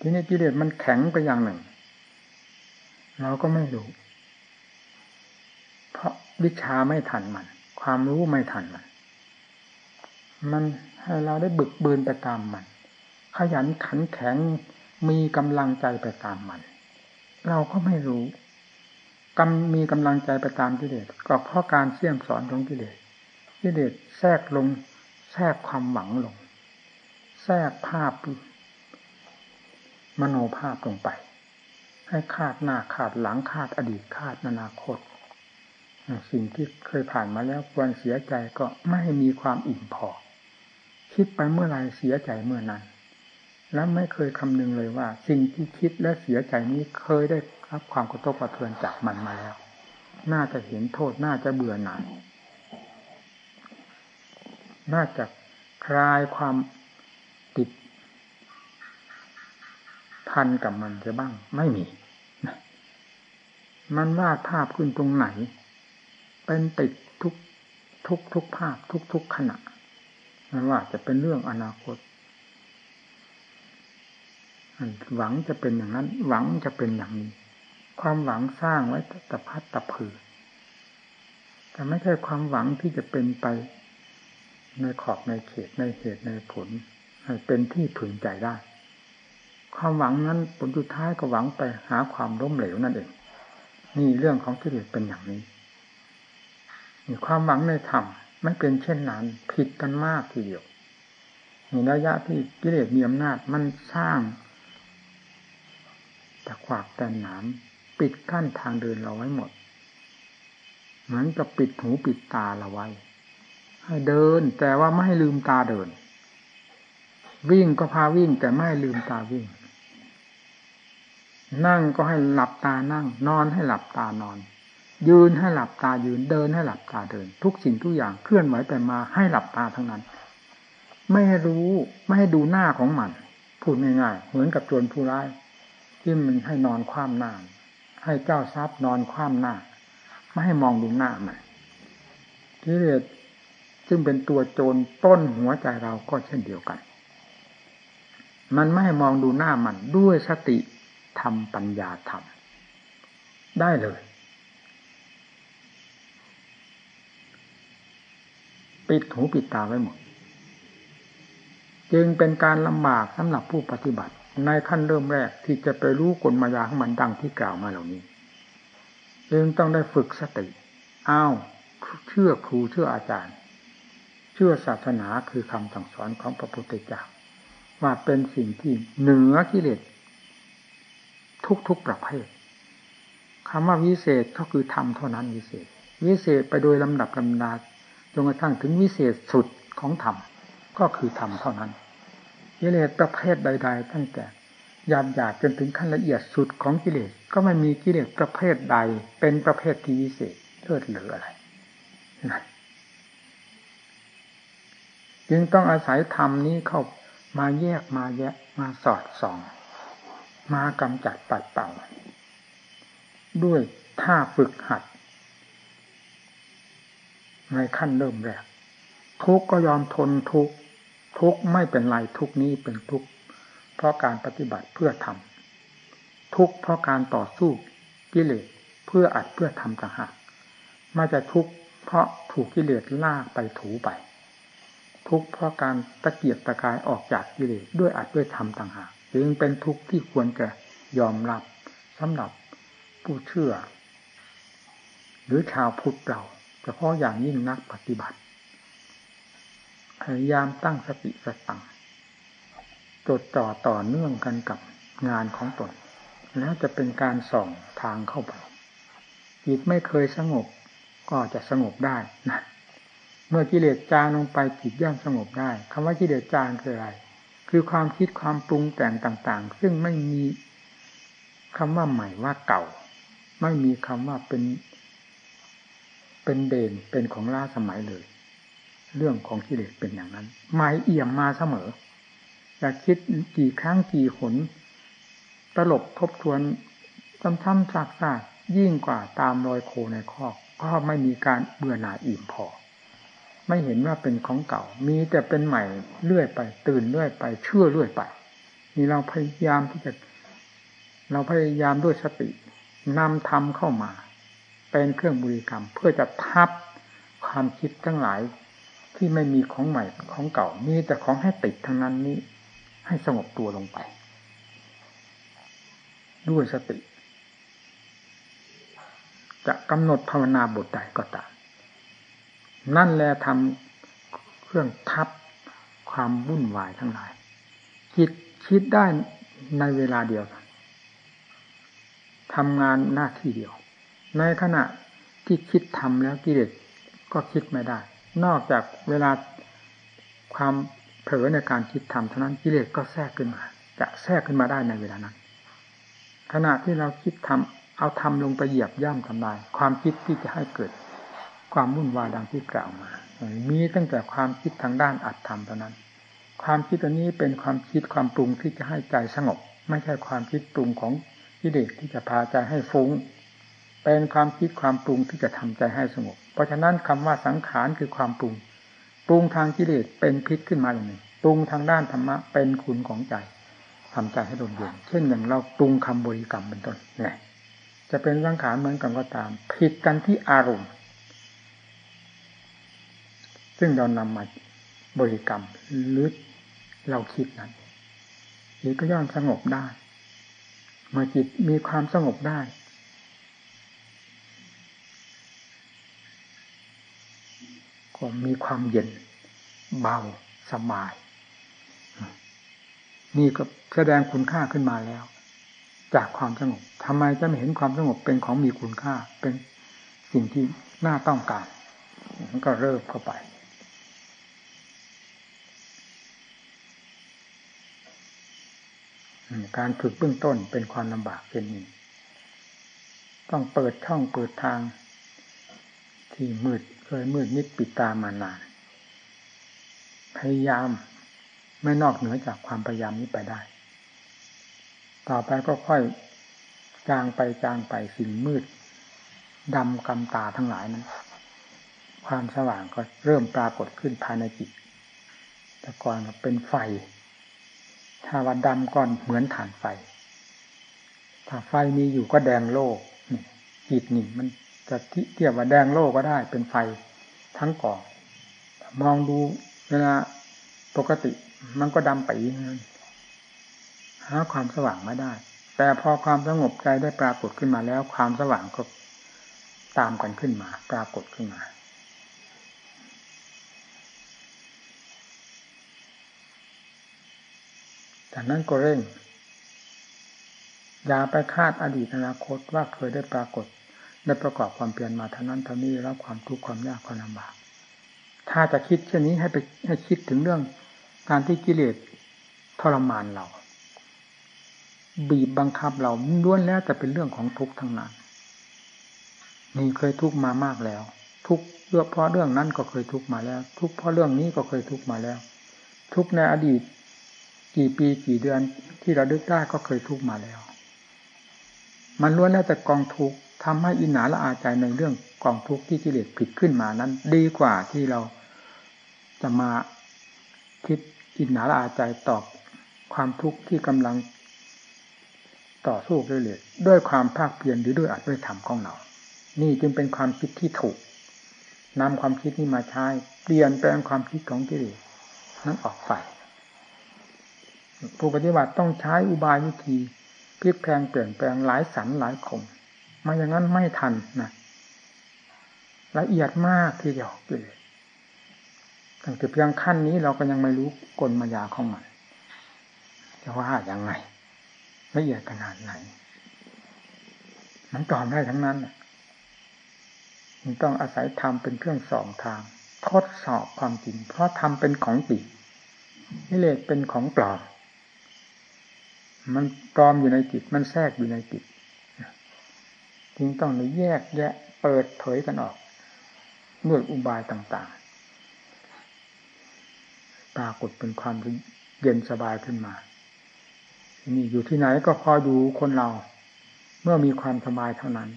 ทีนี้กิเลสมันแข็งไปอย่างหนึ่ง เราก็ไม่รู้ เพราะวิชาไม่ทันมัน ความรู้ไม่ทันมัน มันให้เราได้บึกบืนไปตามมัน ขยันขันแข็งมีกำลังใจไปตามมัน เราก็ไม่รู้กำมีกำลังใจไปตามกิเลสก็เพราะการเสี่ยมสอนของกิเลสกิเลสแทรกลง แทรกความหวังลง แทรกภาพมโนภาพลงไป ให้คาดหน้าขาดหลังคาดอดีตคาดอนาคต สิ่งที่เคยผ่านมาแล้วควรเสียใจก็ไม่มีความอิ่มพอ คิดไปเมื่อไรเสียใจเมื่อนั้น แล้วไม่เคยคำนึงเลยว่า สิ่งที่คิดและเสียใจนี้เคยได้รับความกระทบกระเทือนจากมันมาแล้ว น่าจะเห็นโทษน่าจะเบื่อหน่ายน่าจะคลายความติดพันกับมันจะบ้างไม่มี มันวาดภาพขึ้นตรงไหน เป็นติดทุกทุกทุกภาพทุกทุกขณะไม่ว่าจะเป็นเรื่องอนาคตหวังจะเป็นอย่างนั้น หวังจะเป็นอย่างนี้ ความหวังสร้างไว้ตะพัดตะผือแต่ไม่ใช่ความหวังที่จะเป็นไป ในขอบในเขตในเหตุในผล ให้เป็นที่พึงใจได้ ความหวังนั้นผลสุดท้ายก็หวังไปหาความล้มเหลวนั่นเอง นี่เรื่องของกิเลสเป็นอย่างนี้นี่ความหวังในธรรมไม่เป็นเช่นนั้นผิดกันมากทีเดียวในระยะที่กิเลสมีอำนาจมันสร้างตะขวากแต่หนามปิดกั้นทางเดินเราไว้หมด เหมือนกับปิดหูปิดตาเราไว้ ให้เดินแต่ว่าไม่ให้ลืมตาเดิน วิ่งก็พาวิ่งแต่ไม่ให้ลืมตาวิ่ง นั่งก็ให้หลับตานั่ง นอนให้หลับตานอน ยืนให้หลับตายืนเดินให้หลับตาเดิน ทุกสิ่งทุกอย่างเคลื่อนไหวไปมาให้หลับตาทั้งนั้น ไม่ให้รู้ไม่ให้ดูหน้าของมันพูดง่ายๆเหมือนกับโจรผู้ร้ายที่มันให้นอนคว่ำหน้าให้เจ้าทรัพย์นอนคว่ำหน้า ไม่ให้มองดูหน้ามันกิเลสซึ่งเป็นตัวโจรต้นหัวใจเราก็เช่นเดียวกัน มันไม่ให้มองดูหน้ามันด้วยสติ ทำปัญญาธรรม ได้เลย ปิดหูปิดตาไว้หมด จึงเป็นการลำบากสำหรับผู้ปฏิบัติ ในขั้นเริ่มแรกที่จะไปรู้กลมายาของมันดังที่กล่าวมาเหล่านี้จึงต้องได้ฝึกสติ อ้าว เชื่อครูเชื่ออาจารย์ เชื่อศาสนาคือคำสั่งสอนของพระพุทธเจ้าว่าเป็นสิ่งที่เหนือกิเลส ทุกๆประเภทคำว่าวิเศษก็คือธรรมเท่านั้นวิเศษ วิเศษไปโดยลำดับลำดาจนกระทั่งถึงวิเศษสุดของธรรมก็คือธรรมเท่านั้นกิเลสประเภทใด ๆ ตั้งแต่หยาบหยาบจนถึงขั้นละเอียดสุดของกิเลสก็ไม่มีกิเลสประเภทใด เป็นประเภทที่วิเศษเลิศเหลืออะไรจึงต้องอาศัยธรรมนี้เข้ามาแยกมาแยะมาสอดส่อง มากำจัดปัดเป่า ด้วยท่าฝึกหัด ในขั้นเริ่มแรก ทุกก็ยอมทนทุกทุกไม่เป็นไรทุกนี้เป็นทุกเพราะการปฏิบัติเพื่อทำทุกเพราะการต่อสู้กิเลสเพื่ออัดเพื่อทำต่างหากมาจะทุกเพราะถูกกิเลสลากไปถูไป ทุกเพราะการตะเกียบตะกายออกจากกิเลสด้วยอัดด้วยทำต่างหาก จึงเป็นทุกข์ที่ควรจะยอมรับสำหรับผู้เชื่อ หรือชาวพุทธเราเฉพาะอย่างยิ่งนักปฏิบัติ พยายามตั้งสติสตังจดจ่อต่อเนื่องกันกับงานของตน แล้วจะเป็นการส่องทางเข้าไปจิตไม่เคยสงบก็จะสงบได้นะเมื่อกิเลสจางลงไปจิตย่อมสงบได้คำว่ากิเลสจางคืออะไร คือความคิดความปรุงแต่งต่างๆ ซึ่งไม่มีคำว่าใหม่ว่าเก่า ไม่มีคำว่าเป็น เป็นเด่นเป็นของล้าสมัยเลย เรื่องของกิเลสเป็นอย่างนั้นหมายเอี่ยมมาเสมอจะคิดกี่ครั้งกี่หนตลบทบทวนซ้ำๆซากๆยิ่งกว่าตามรอยโคในคอกก็ไม่มีการเบื่อหน่ายอิ่มพอ ไม่เห็นว่าเป็นของเก่า มีแต่เป็นใหม่เรื่อยไป ตื่นเรื่อยไป เชื่อเรื่อยไป นี่เราพยายามที่จะ เราพยายามด้วยสตินำธรรมเข้ามา เป็นเครื่องบริกรรม เพื่อจะทับความคิดทั้งหลายที่ไม่มีของใหม่ของเก่า มีแต่ของให้ติดทั้งนั้นนี้ ให้สงบตัวลงไป ด้วยสติ จะกำหนดภาวนาบทใดก็ตาม นั่นแหละทำเครื่องทับความวุ่นวายทั้งหลาย คิดคิดได้ในเวลาเดียวทำงานหน้าที่เดียว ในขณะที่คิดทำแล้วกิเลสก็คิดไม่ได้ นอกจากเวลาความเผลอในการคิดทำเท่านั้นกิเลสก็แทรกขึ้นมา จะแทรกขึ้นมาได้ในเวลานั้น ขณะที่เราคิดทำเอาทำลงไปเหยียบย่ำทำลาย ความคิดที่จะให้เกิด ความวุ่นวายดังที่กล่าวมา มีตั้งแต่ความคิดทางด้านอัตธรรมเท่านั้น ความคิดอันนี้เป็นความคิดความปรุงที่จะให้ใจสงบ ไม่ใช่ความคิดปรุงของกิเลสที่จะพาใจให้ฟุง้ง เป็นความคิดความปรุงที่จะทำใจให้สงบ เพราะฉะนั้นคำว่าสังขารคือความปรุง ปรุงทางกิเลสเป็นพิษขึ้นมาอย่างหนึ่งปรุงทางด้านธรรมะเป็นคุณของใจทำใจให้ลมเย็นเช่นอย่างเราปรุงคำบริกรรมเป็นต้นเนี่ยจะเป็นสังขารเหมือนกันก็ตาม ผิดกันที่อารมณ์ ซึ่งเรานำมาบริกรรมหรือเราคิดนั้นจิตก็ย่อมสงบได้ เมื่อจิตมีความสงบได้ ก็มีความเย็น เบาสบาย นี่ก็แสดงคุณค่าขึ้นมาแล้ว จากความสงบทำไมจะไม่เห็นความสงบเป็นของมีคุณค่าเป็นสิ่งที่น่าต้องการมันก็เริ่มเข้าไป การฝึกเบื้องต้นเป็นความลำบากเป็นหนี้ต้องเปิดช่องเปิดทาง ที่มืดเคยมืดนิดปิดตามานาน พยายามไม่นอกเหนือจากความพยายามนี้ไปได้ ต่อไปก็ค่อยจางไปจางไปสิ่งมืดดำกำตาทั้งหลายนั้นความสว่างก็เริ่มปรากฏขึ้นภายในจิต แต่ก่อนเป็นไฟ ถ้าว่าดำก่อนเหมือนฐานไฟ ถ้าไฟมีอยู่ก็แดงโลกจิตนี่มันจะเทียบว่าแดงโลกก็ได้ เป็นไฟทั้งก่อมองดูเวลาปกติมันก็ดำไปหาความสว่างไม่ได้ แต่พอความสงบใจได้ปรากฏขึ้นมาแล้ว ความสว่างก็ตามกันขึ้นมา ปรากฏขึ้นมา จากนั้นก็เร่ง อย่าไปคาดอดีตอนาคตว่าเคยได้ปรากฏได้ประกอบความเปลี่ยนมาเท่านั้นเท่านี้แล้วความทุกข์ความยากความลำบาก ถ้าจะคิดเช่นนี้ให้ไปให้คิดถึงเรื่องการที่กิเลสทรมานเรา บีบบังคับเราล้วนแล้วแต่เป็นเรื่องของทุกข์ทั้งนั้นนี่เคยทุกข์มามากแล้ว ทุกเรื่อเพราะเรื่องนั้นก็เคยทุกข์มาแล้ว ทุกข์เพราะเรื่องนี้ก็เคยทุกข์มาแล้ว ทุกข์ในอดีต กี่ปีกี่เดือนที่เราดึกได้ก็เคยทุกมาแล้ว มันล้วนแล้วแต่กองทุกข์ทำให้อินหนาละอาใจในเรื่องกองทุกข์ที่กิเลสผิดขึ้นมานั้น ดีกว่าที่เราจะมาคิดอินหนาละอาใจตอบความทุกข์ที่กำลังต่อสู้เรื่อยด้วยความภาคเพียรหรือด้วยอัดด้วยธรรมของเรา นี่จึงเป็นความคิดที่ถูกนำความคิดนี้มาใช้เปลี่ยนแปลงความคิดของกิเลสนั้นออกไป ผู้ปฏิบัติต้องใช้อุบายวิธีพลิกแพลงเปลี่ยนแปลงหลายสันหลายคมมาอย่างนั้นไม่ทันนะละเอียดมากที่จะออกกิเลสตั้งแต่เพียงขั้นนี้เราก็ยังไม่รู้กลมายาของมันจะว่าอย่างไงละเอียดขนาดไหน มันตอบได้ทั้งนั้นมันต้องอาศัยธรรมเป็นเครื่องสองทาง ทดสอบความจริง เพราะธรรมเป็นของจริงกิเลสเป็นของปลอม มันปลอมอยู่ในจิต มันแทรกอยู่ในจิตจึงต้องแยกแยะเปิดเผยกันออกด้วยอุบายต่างๆ ปรากฏเป็นความเย็นสบายขึ้นมา นี่อยู่ที่ไหนก็พออยู่คนเรา เมื่อมีความสบายเท่านั้น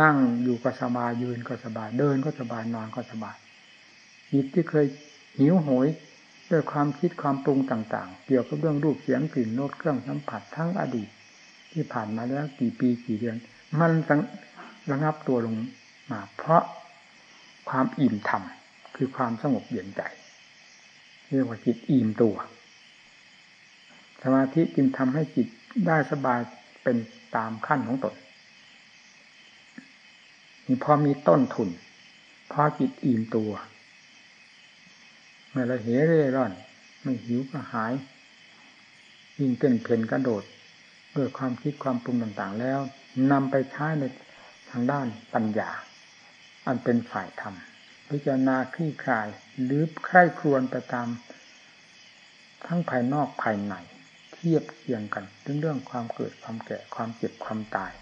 นั่งอยู่ก็สบายยืนก็สบาย เดินก็สบายนอนก็สบายจิตที่เคยหิวโหย ด้วยความคิดความปรุงต่างๆ เกี่ยวกับเรื่องรูปเสียงกลิ่นโน้ตเครื่องสัมผัสทั้งอดีต ที่ผ่านมาแล้วกี่ปีกี่เดือน มันระงับตัวลงมา เพราะความอิ่มธรรมคือความสงบเย็นใจ เรียกว่าจิตอิ่มตัว สมาธิจึงทำให้จิตได้สบายเป็นตามขั้นของตนนี่พอมีต้นทุนพอจิตอิ่มตัว ไม่ละเหเร่ร่อน ไม่หิวก็หาย ยิ่งเต้นเพนกระโดดด้วยความคิดความปรุงต่างๆ แล้วนำไปใช้ในทางด้านปัญญา อันเป็นฝ่ายธรรม พิจารณาคลี่คลายหรือใคร่ครวญไปตาม ทั้งภายนอกภายในเทียบเคียงกันเรื่องเรื่องความเกิดความแก่ความเจ็บความตาย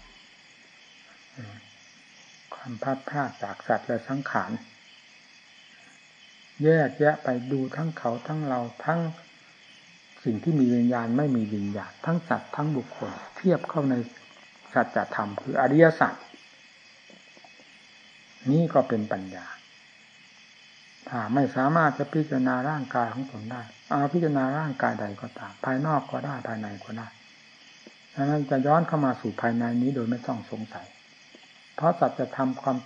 ความพลาดพลาดจากสัตว์และสังขาร แยกแยะไปดูทั้งเขาทั้งเราทั้งสิ่งที่มีวิญญาณไม่มีวิญญาณทั้งสัตว์ทั้งบุคคล เทียบเข้าในสัจธรรมคืออริยสัจนี่ก็เป็นปัญญา ถ้าไม่สามารถจะพิจารณาร่างกายของตนได้ เอาพิจารณาร่างกายใดก็ตาม ภายนอกก็ได้ภายในก็ได้ดังนั้นจะย้อนเข้ามาสู่ภายในนี้โดยไม่ต้องสงสัย เพราะสัจธรรมความ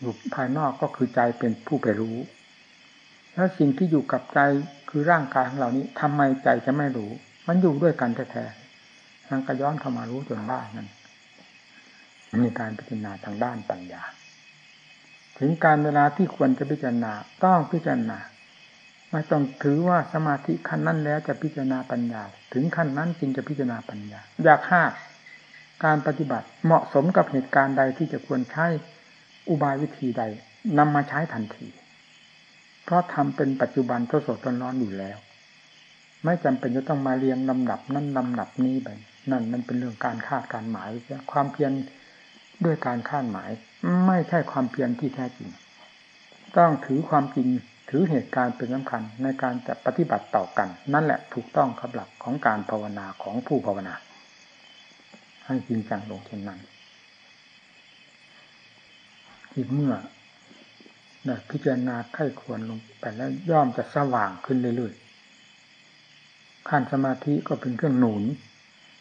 อยู่ภายนอกก็คือใจเป็นผู้ไปรู้ แล้วสิ่งที่อยู่กับใจคือร่างกายของเรานี้ทำไมใจจะไม่รู้ มันอยู่ด้วยกันแท้ๆมันก็ย้อนเข้ามารู้จนได้นั่นมีการพิจารณาทางด้านปัญญา ถึงการเวลาที่ควรจะพิจารณาต้องพิจารณาไม่ต้องถือว่าสมาธิขั้นนั้นแล้วจะพิจารณาปัญญา ถึงขั้นนั้นจึงจะพิจารณาปัญญา อยากห้าการปฏิบัติเหมาะสมกับเหตุการณ์ใดที่จะควรใช้อุบายวิธีใดนำมาใช้ทันที เพราะทำเป็นปัจจุบันทดสอบร้อนอยู่แล้ว ไม่จำเป็นจะต้องมาเรียงลำดับนั่นลำดับนี้ไปนั่นมันเป็นเรื่องการคาดการหมายความเพียรด้วยการคาดหมาย ไม่ใช่ความเพียรที่แท้จริง ต้องถือความจริงถือเหตุการณ์เป็นสำคัญในการจะปฏิบัติต่อกัน นั่นแหละถูกต้องครับหลักของการภาวนาของผู้ภาวนา ให้จริงจังลงเช่นนั้นอีกเมื่อ นะพิจารณาไข้ควรลงไปแล้วย่อมจะสว่างขึ้นเรื่อยๆขั้นสมาธิก็เป็นเครื่องหนุน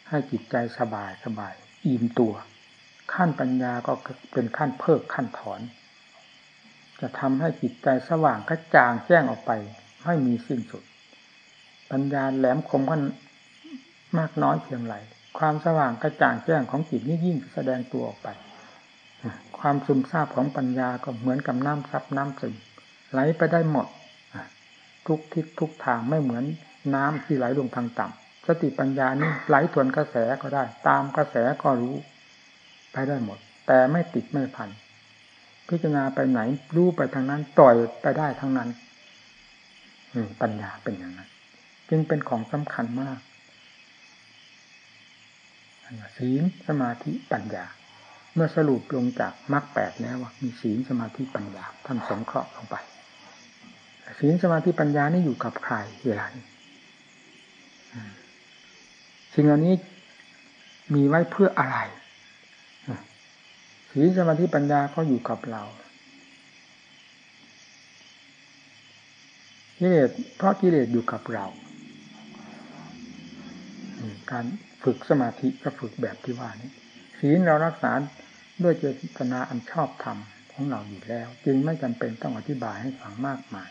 ให้จิตใจสบายสบาย อิ่มตัว ขั้นปัญญาก็เป็นขั้นเพิกขั้นถอน จะทำให้จิตใจสว่างกระจ่างแจ้งออกไปไม่มีสิ้นสุด ปัญญาแหลมคมกันมากน้อยเพียงไรความสว่างกระจ่างแจ้งของจิตนี่ยิ่งแสดงตัวออกไป ความซึมซาบของปัญญาก็เหมือนกับน้ำซับน้ำซึมไหลไปได้หมด ทุกทิศทุกทางไม่เหมือนน้ำที่ไหลลงทางต่ำสติปัญญานี่ไหลทวนกระแสก็ได้ ตามกระแสก็รู้ไปได้หมด แต่ไม่ติดไม่พัน พิจารณาไปไหนรู้ไปทางนั้นต่อยไปได้ทั้งนั้นปัญญาเป็นอย่างนั้น จึงเป็นของสำคัญมากศีลสมาธิปัญญา เมื่อสรุปลงจากมรรคแปดแล้วว่ามีศีลสมาธิปัญญาท่านสงเคราะห์ลงไปศีลสมาธิปัญญานี่อยู่กับใครเวลานี้สิ่งเหล่านี้มีไว้เพื่ออะไรศีลสมาธิปัญญาก็อยู่กับเรากิเลสเพราะกิเลสอยู่กับเราการฝึกสมาธิก็ฝึกแบบที่ว่านี้ศีลเรารักษา ด้วยเจตนาอันชอบธรรมของเราอยู่แล้ว จึงไม่จำเป็นต้องอธิบายให้ฟังมากมาย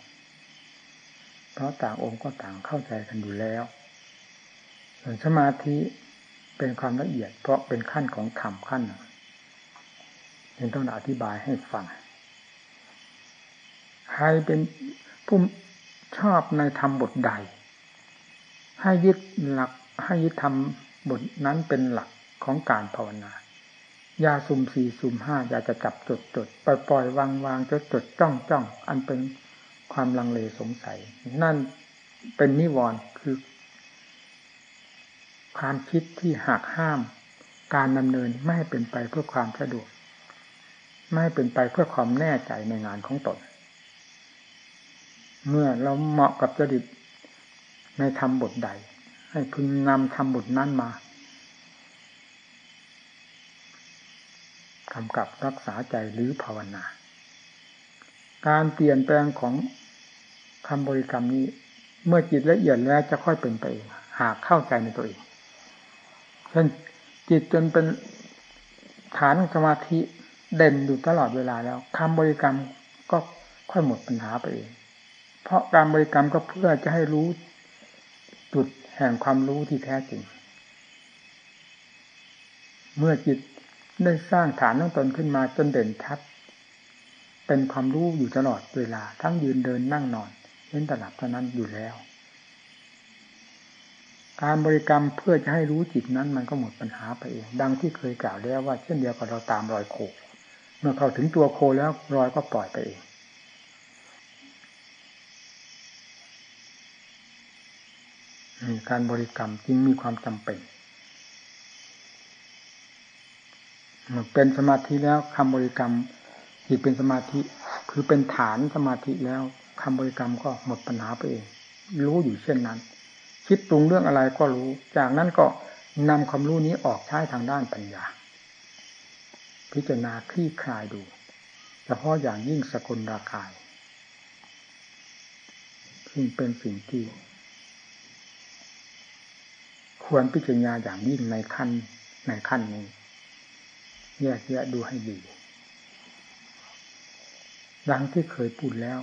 เพราะต่างองค์ก็ต่างเข้าใจกันอยู่แล้ว ส่วนสมาธิเป็นความละเอียด เพราะเป็นขั้นของธรรมขั้นหนึ่งยังต้องอธิบายให้ฟัง ใครเป็นผู้ชอบในธรรมบทใด ให้ยึดหลักให้ยึดธรรมบทนั้นเป็นหลักของการภาวนา ยาสุ่มสี่สุ่มห้าอยากจะจับจดจดปล่อยปล่อยวางวางจดจดจ้องจ้องอันเป็นความลังเลสงสัย นั่นเป็นนิวรณ์คือ ความคิดที่หักห้าม การดำเนินไม่ให้เป็นไปเพื่อความสะดวก ไม่ให้เป็นไปเพื่อความแน่ใจในงานของตน เมื่อเราเหมาะกับจริตในธรรมบทใด ให้พึงนำธรรมบทนั้นมา กำกับรักษาใจหรือภาวนา การเปลี่ยนแปลงของคำบริกรรมนี้ เมื่อจิตละเอียดแล้วจะค่อยเป็นไปเองหากเข้าใจในตัวเองเช่นจิตจนเป็นฐานสมาธิเด่นอยู่ตลอดเวลาแล้วคำบริกรรมก็ค่อยหมดปัญหาไปเอง เพราะการบริกรรมก็เพื่อจะให้รู้จุดแห่งความรู้ที่แท้จริง เมื่อจิต ได้สร้างฐานของตนขึ้นมาจนเด่นชัด เป็นความรู้อยู่ตลอดเวลา ทั้งยืนเดินนั่งนอนเล่นตลับเท่านั้นอยู่แล้ว การบริกรรมเพื่อจะให้รู้จิตนั้นมันก็หมดปัญหาไปเอง ดังที่เคยกล่าวแล้วว่าเช่นเดียวกับเราตามรอยโค เมื่อเข้าถึงตัวโคแล้วรอยก็ปล่อยไปเองการบริกรรมจึงมีความจำเป็น เป็นสมาธิแล้วคำบริกรรมจิตเป็นสมาธิ คือเป็นฐานสมาธิแล้วคำบริกรรมก็หมดปัญหาไปเอง รู้อยู่เช่นนั้น คิดปรุงเรื่องอะไรก็รู้ จากนั้นก็นำความรู้นี้ออกใช้ทางด้านปัญญา พิจารณาคลี่คลายดูเฉพาะอย่างยิ่งสกุลราคายซึ่งเป็นสิ่งที่ ควรพิจารณาอย่างยิ่งในขั้นในขั้นนี้ แยกแยะดูให้ดีดังที่เคยพูดแล้ว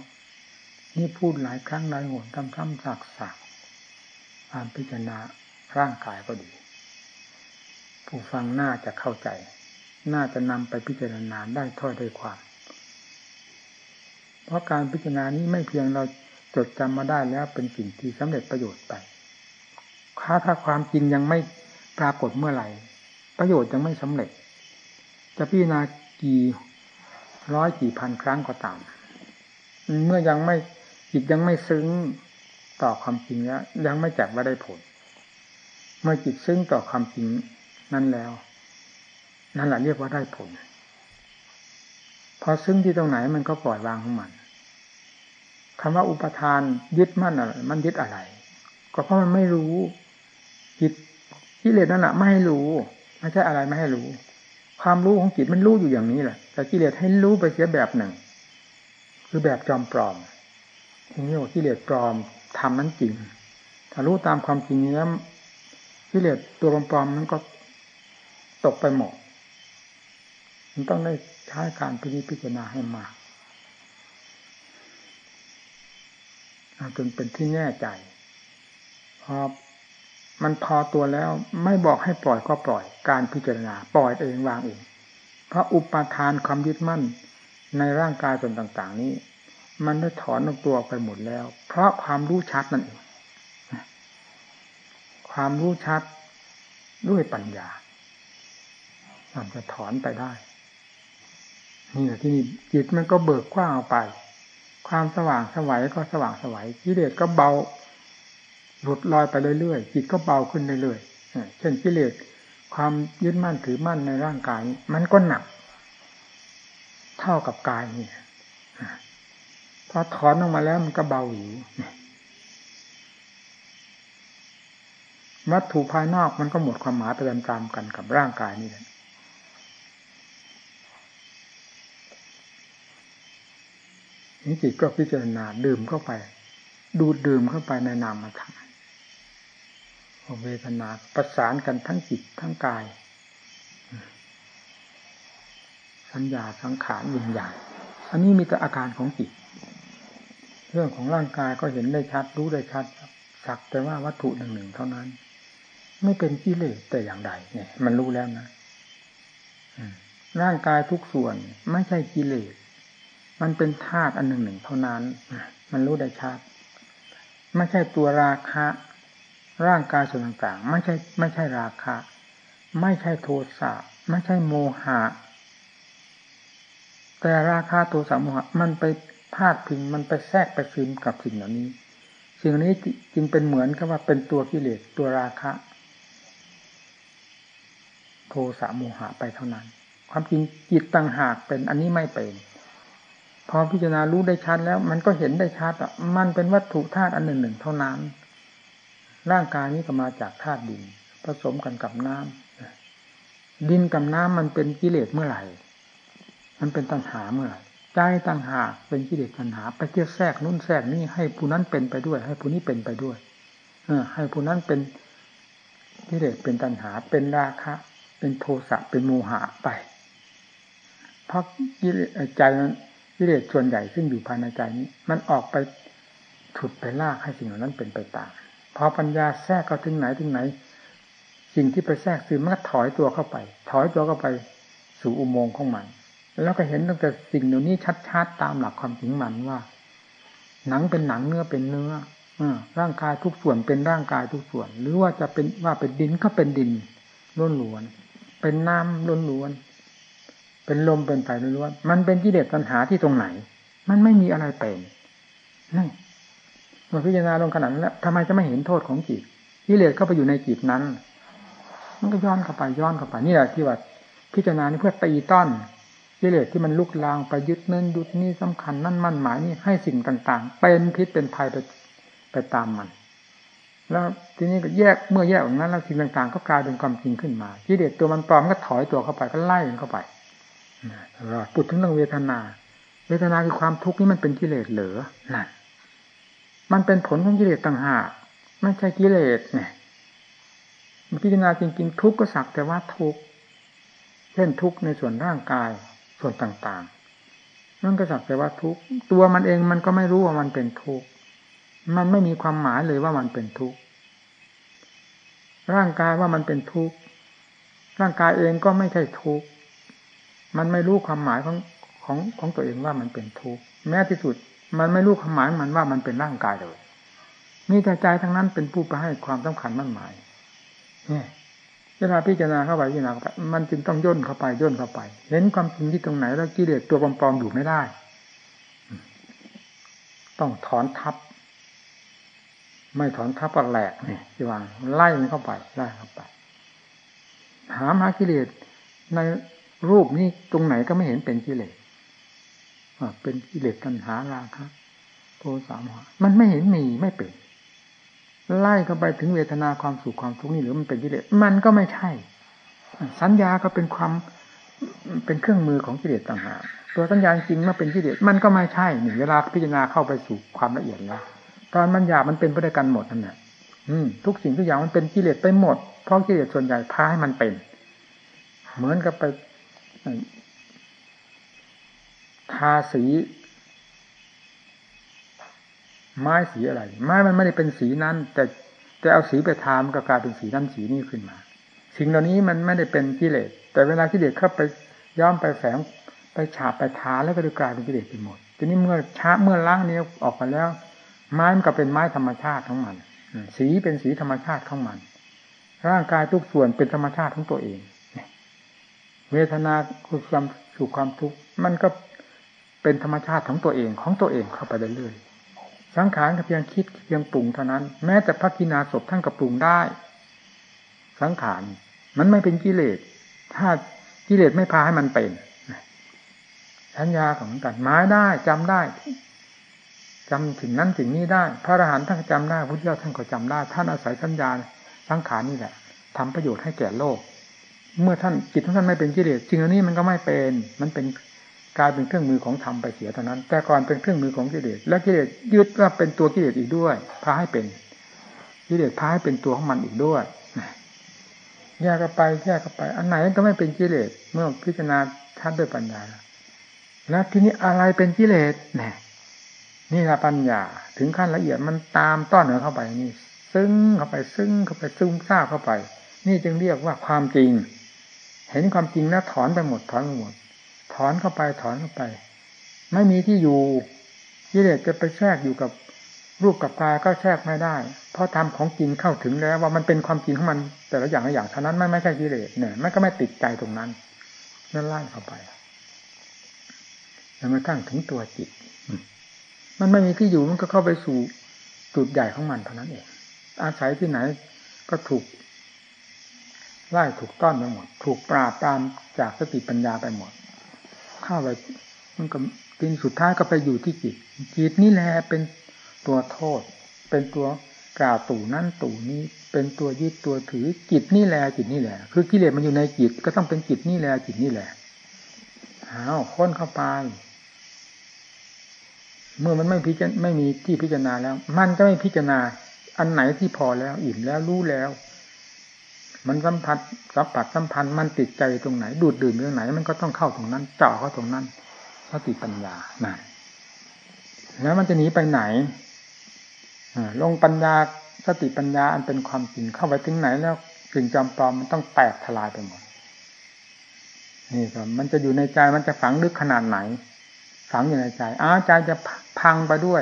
นี่พูดหลายครั้งหลายหนซ้ำๆสักสัการพิจารณาร่างกายก็ดี ผู้ฟังน่าจะเข้าใจ น่าจะนำไปพิจารณาได้ถ้อยได้ความ เพราะการพิจารณานี้ไม่เพียงเราจดจำมาได้แล้วเป็นสิ่งที่สำเร็จประโยชน์ไปถ้าถ้าความจริงยังไม่ปรากฏเมื่อไหร่ ประโยชน์ยังไม่สำเร็จ จะพิจารณากี่ร้อยกี่พันครั้งก็ตาม เมื่อยังไม่จิตยังไม่ซึ้งต่อความจริงแล้วยังไม่จักว่าได้ผล เมื่อจิตซึ้งต่อความจริงนั้นแล้ว นั่นแหละเรียกว่าได้ผล พอซึ้งที่ตรงไหนมันก็ปล่อยวางของมันคำว่าอุปทานยึดมั่นอะไรมันยึดอะไร ก็เพราะมันไม่รู้จิตกิเลสนั่นแหละไม่ให้รู้ไม่ใช่อะไรไม่ให้รู้ ความรู้ของจิตมันรู้อยู่อย่างนี้แหละแต่กิเลสให้รู้ไปเสียแบบหนึ่ง คือแบบจอมปลอมทีนี้ว่ากิเลสปลอมทำนั้นจริง ถ้ารู้ตามความจริงนี้แล้วกิเลสตัวปลอมนั้นก็ตกไปหมดมันต้องได้ใช้การพิจิจารณาให้มากจนเป็นที่แน่ใจพอ มันพอตัวแล้วไม่บอกให้ปล่อยก็ปล่อยการพิจารณาปล่อยเองวางเองเพราะอุปทานความยึดมั่นในร่างกายส่วนต่างๆ นี้ มันได้ถอนออกตัวไปหมดแล้ว เพราะความรู้ชัดนั่นเองความรู้ชัดด้วยปัญญามันจะถอนไปได้นี่แหละที่นี่จิตมันก็เบิกกว้างออกไป ความสว่างสวัยก็สว่างสวัยกิเลสก็เบา หลุดลอยไปเรื่อยๆจิตก็เบาขึ้นเรื่อยๆเช่นกิเลสความยึดมั่นถือมั่นในร่างกาย มันก็หนัก เท่ากับกายนี่พอถอนออกมาแล้วมันก็เบาอยู่วัตถุภายนอกมันก็หมดความหมายไปตามๆกันกับร่างกายนี่แหละนี่จิตก็พิจารณาดื่มเข้าไป ดูดดื่มเข้าไปในนามธรรม เวทนาประสานกันทั้งจิตทั้งกาย สัญญาสังขารวิญญาณอันนี้มีแต่อาการของจิต เรื่องของร่างกายก็เห็นได้ชัดรู้ได้ชัดสักแต่ว่าวัตถุหนึ่งหนึ่งเท่านั้น ไม่เป็นกิเลสแต่อย่างใดเนี่ย มันรู้แล้วนะร่างกายทุกส่วนไม่ใช่กิเลสมันเป็นธาตุอันหนึ่งหนึ่งเท่านั้นมันรู้ได้ชัดไม่ใช่ตัวราคะ ร่างกายส่วนต่างๆ ไม่ใช่ไม่ใช่ราคะ ไม่ใช่โทสะไม่ใช่โมหะ แต่ราคาโทสะโมหะ มันไปพาดพิงมันไปแทรกไปซึมกับสิ่งเหล่านี้ สิ่งนี้จึงเป็นเหมือนกับว่าเป็นตัวกิเลสตัวราคะ โทสะโมหะไปเท่านั้น ความจริงจิตต่างหากเป็นอันนี้ไม่เป็นพอพิจารณารู้ได้ชัดแล้ว มันก็เห็นได้ชัดอะมันเป็นวัตถุธาตุอันหนึ่งหนึ่งเท่านั้น ร่างกายนี้ก็มาจากธาตุดิน ผสมกันกับน้ำดินกับน้ำมันเป็นกิเลสเมื่อไหร่ มันเป็นตัณหาเมื่อไหร่ใจต่างหาเป็นกิเลสตัณหา ไปเที่ยวแทรกนู่นแทรกนี่ให้ผู้นั้นเป็นไปด้วย ให้ผู้นี้เป็นไปด้วย เออ ให้ผู้นั้นเป็นกิเลสเป็นตัณหา เป็นราคะ เป็นโทสะเป็นโมหะไปเพราะกิเลสใจนั้นกิเลสส่วนใหญ่ซึ่งอยู่ภายในใจนี้ มันออกไปฉุดไปลากให้สิ่งเหล่านั้นเป็นไปตาม พอปัญญาแทรกเข้าถึงไหนถึงไหน สิ่งที่ไปแทรกซึมมันก็ถอยตัวเข้าไป ถอยตัวเข้าไปสู่อุโมงค์ของมัน แล้วก็เห็นตั้งแต่สิ่งเหล่านี้ชัดๆตามหลักความจริงมันว่า หนังเป็นหนังเนื้อเป็นเนื้ออร่างกายทุกส่วนเป็นร่างกายทุกส่วน หรือว่าจะเป็นว่าเป็นดินก็เป็นดินล้นล้วน เป็นน้ำล้นล้วน เป็นลมเป็นไฟล้วนมันเป็นกิเลสตัณหาที่ตรงไหน มันไม่มีอะไรเป็นนี่ เมื่อพิจารณาลงขนาดนั้นแล้วทำไมจะไม่เห็นโทษของจิตกิเลสเข้าไปอยู่ในจิตนั้น มันก็ย้อนเข้าไปย้อนเข้าไปนี่แหละที่ว่าพิจารณานี้เพื่อตีต้อนกิเลสที่มันลุกลางไปยึดนั่นยึดนี่สำคัญนั่นมั่นหมายนี่ให้สิ่งต่าง ๆ เป็นพิษเป็นภัยไปไปตามมัน แล้วทีนี้ก็แยกเมื่อแยกออกนั้นแล้วสิ่งต่างๆ ก็กลายเป็นความจริงขึ้นมากิเลสตัวมันปลอมก็ถอยตัวเข้าไปก็ไล่มันเข้าไปรอพูดถึงเรื่องเวทนา เวทนาคือความทุกข์นี่มันเป็นกิเลสเหลือนั่น มันเป็นผลของกิเลสต่างหากไม่ใช่กิเลสเนี่ยพิจารณาจริงๆทุกข์ก็สักแต่ว่าทุกข์เช่นทุกข์ในส่วนร่างกายส่วนต่างๆนั่นก็สักแต่ว่าทุกข์ตัวมันเองมันก็ไม่รู้ว่ามันเป็นทุกข์มันไม่มีความหมายเลยว่ามันเป็นทุกข์ร่างกายว่ามันเป็นทุกข์ร่างกายเองก็ไม่ใช่ทุกข์มันไม่รู้ความหมายของของของตัวเองว่ามันเป็นทุกข์แม้ที่สุด มันไม่รู้ความหมายมันว่ามันเป็นร่างกายเลยมีแต่ใจทั้งนั้นเป็นผู้ไปให้ความสำคัญมั่นหมายเนี่ยเวลาพิจารณาเข้าไปพิจารณาเข้าไปมันจึงต้องย่นเข้าไปย่นเข้าไป เห็นความจริงที่ตรงไหน แล้วกิเลสตัวปลอมๆอยู่ไม่ได้ ต้องถอนทับ ไม่ถอนทับก็แหลกนี่ที่วางไล่มันเข้าไปไล่เข้าไป หามากิเลสในรูปนี้ตรงไหนก็ไม่เห็นเป็นกิเลส เป็นกิเลสตัณหาราคะโทสะโมหะมันไม่เห็นมีไม่เป็น ไล่เข้าไปถึงเวทนาความสุขความทุกข์นี่หรือมันเป็นกิเลสมันก็ไม่ใช่ สัญญาก็เป็นความเป็นเครื่องมือของกิเลสต่างหากตัวสัญญาจริงมาเป็นกิเลสมันก็ไม่ใช่หนึ่งเวลาพิจารณาเข้าไปสู่ความละเอียดแล้วตอนมันหยาบมันเป็นไปด้วยกันหมดนั่นแหละทุกสิ่งทุกอย่างมันเป็นกิเลสไปหมดเพราะกิเลสส่วนใหญ่พาให้มันเป็น เหมือนกับไป ทาสี ไม้สีอะไร ไม้มันไม่ได้เป็นสีนั้น แต่แต่เอาสีไปทามันก็กลายเป็นสีนั้นสีนี้ขึ้นมา สิ่งเหล่านี้มันไม่ได้เป็นกิเลสแต่เวลากิเลสเข้าไปย้อมไปแฝงไปฉาบไปทาแล้วก็จะกลายเป็นกิเลสไปหมดทีนี้เมื่อช้าเมื่อล้างนี้ออกมาแล้ว ไม้มันก็เป็นไม้ธรรมชาติของมันสีเป็นสีธรรมชาติของมัน ร่างกายทุกส่วนเป็นธรรมชาติของตัวเองเวทนาคือความสุขความทุกข์มันก็ เป็นธรรมชาติของตัวเองของตัวเองเข้าไปเรื่อยๆสังขารก็เพียงคิดเพียงปรุงเท่านั้น แม้แต่พระกินาศพท่านก็ปรุงได้ สังขารมันไม่เป็นกิเลส ถ้ากิเลสไม่พาให้มันเป็นสัญญาของกันไม้ได้จำได้จำถึงนั้นถึงนี้ได้ พระอรหันต์ท่านจำได้พุทธเจ้าท่านก็จำได้ ท่านอาศัยสัญญาสังขารนี่แหละทำประโยชน์ให้แก่โลก เมื่อท่านจิตของท่านไม่เป็นกิเลสจริงอันนี้มันก็ไม่เป็น มันเป็น กลายเป็นเครื่องมือของธรรมไปเสียเท่านั้น แต่ก่อนเป็นเครื่องมือของกิเลสและกิเลสยึดว่าเป็นตัวกิเลสอีกด้วยพาให้เป็นกิเลสพาให้เป็นตัวของมันอีกด้วยแยกกันไปแยกกันไป อันไหนก็ไม่เป็นกิเลสเมื่อพิจารณาชัดด้วยปัญญา แล้วทีนี้อะไรเป็นกิเลสเนี่ยนี่ละปัญญา ถึงขั้นละเอียดมันตามต้อนเข้าไปนี่ ซึ้งเข้าไปซึ้งเข้าไปซึมซาบเข้าไป นี่จึงเรียกว่าความจริง เห็นความจริงแล้วถอนไปหมดถอนไปหมด อนเข้าไปถอนเข้าไป ไม่มีที่อยู่กิเลสจะไปแทรกอยู่กับรูปกับกายก็แทรกไม่ได้ เพราะทำของจริงเข้าถึงแล้ว ว่ามันเป็นความจริงของมัน แต่ละอย่างละอย่างเท่านั้นไม่ไม่ใช่กิเลสเนี่ยมันก็ไม่ติดใจตรงนั้นนั่นไล่เข้าไปแล้วมาตั้งถึงตัวจิต มันไม่มีที่อยู่มันก็เข้าไปสู่จุดใหญ่ของมันเท่านั้นเอง อาศัยที่ไหนก็ถูกไล่ถูกต้อนไปหมด ถูกปราบตามจากสติปัญญาไปหมดาไปมันก็กินสุดท้ายก็ไปอยู่ที่จิต จิตนี่แหละเป็นตัวโทษ เป็นตัวกล่าวตู่นั่นตู่นี้เป็นตัวยึดตัวถือจิตนี่แหละจิตนี่แหละ คือกิเลสมันอยู่ในจิตก็ต้องเป็นจิตนี่แหละจิตนี่แหละอ้าวค้นเข้าไปเมื่อมันไม่พิจารไม่มีที่พิจารณาแล้ว มันจะไม่พิจารณา อันไหนที่พอแล้วอิ่มแล้วรู้แล้ว มันสัมผัสสัมผัสสัมพันธ์มันติดใจตรงไหน ดูดดื่มตรงไหน มันก็ต้องเข้าตรงนั้น เจาะเข้าตรงนั้นสติปัญญานั่นแล้วมันจะหนีไปไหนลงปัญญาสติปัญญาอันเป็นความจริงเข้าไปถึงไหนแล้วสิ่งจำปลอมมันต้องแตกทลายไปหมดนี่ครับมันจะอยู่ในใจมันจะฝังลึกขนาดไหน ฝังอยู่ในใจอ้าใจจะพังไปด้วย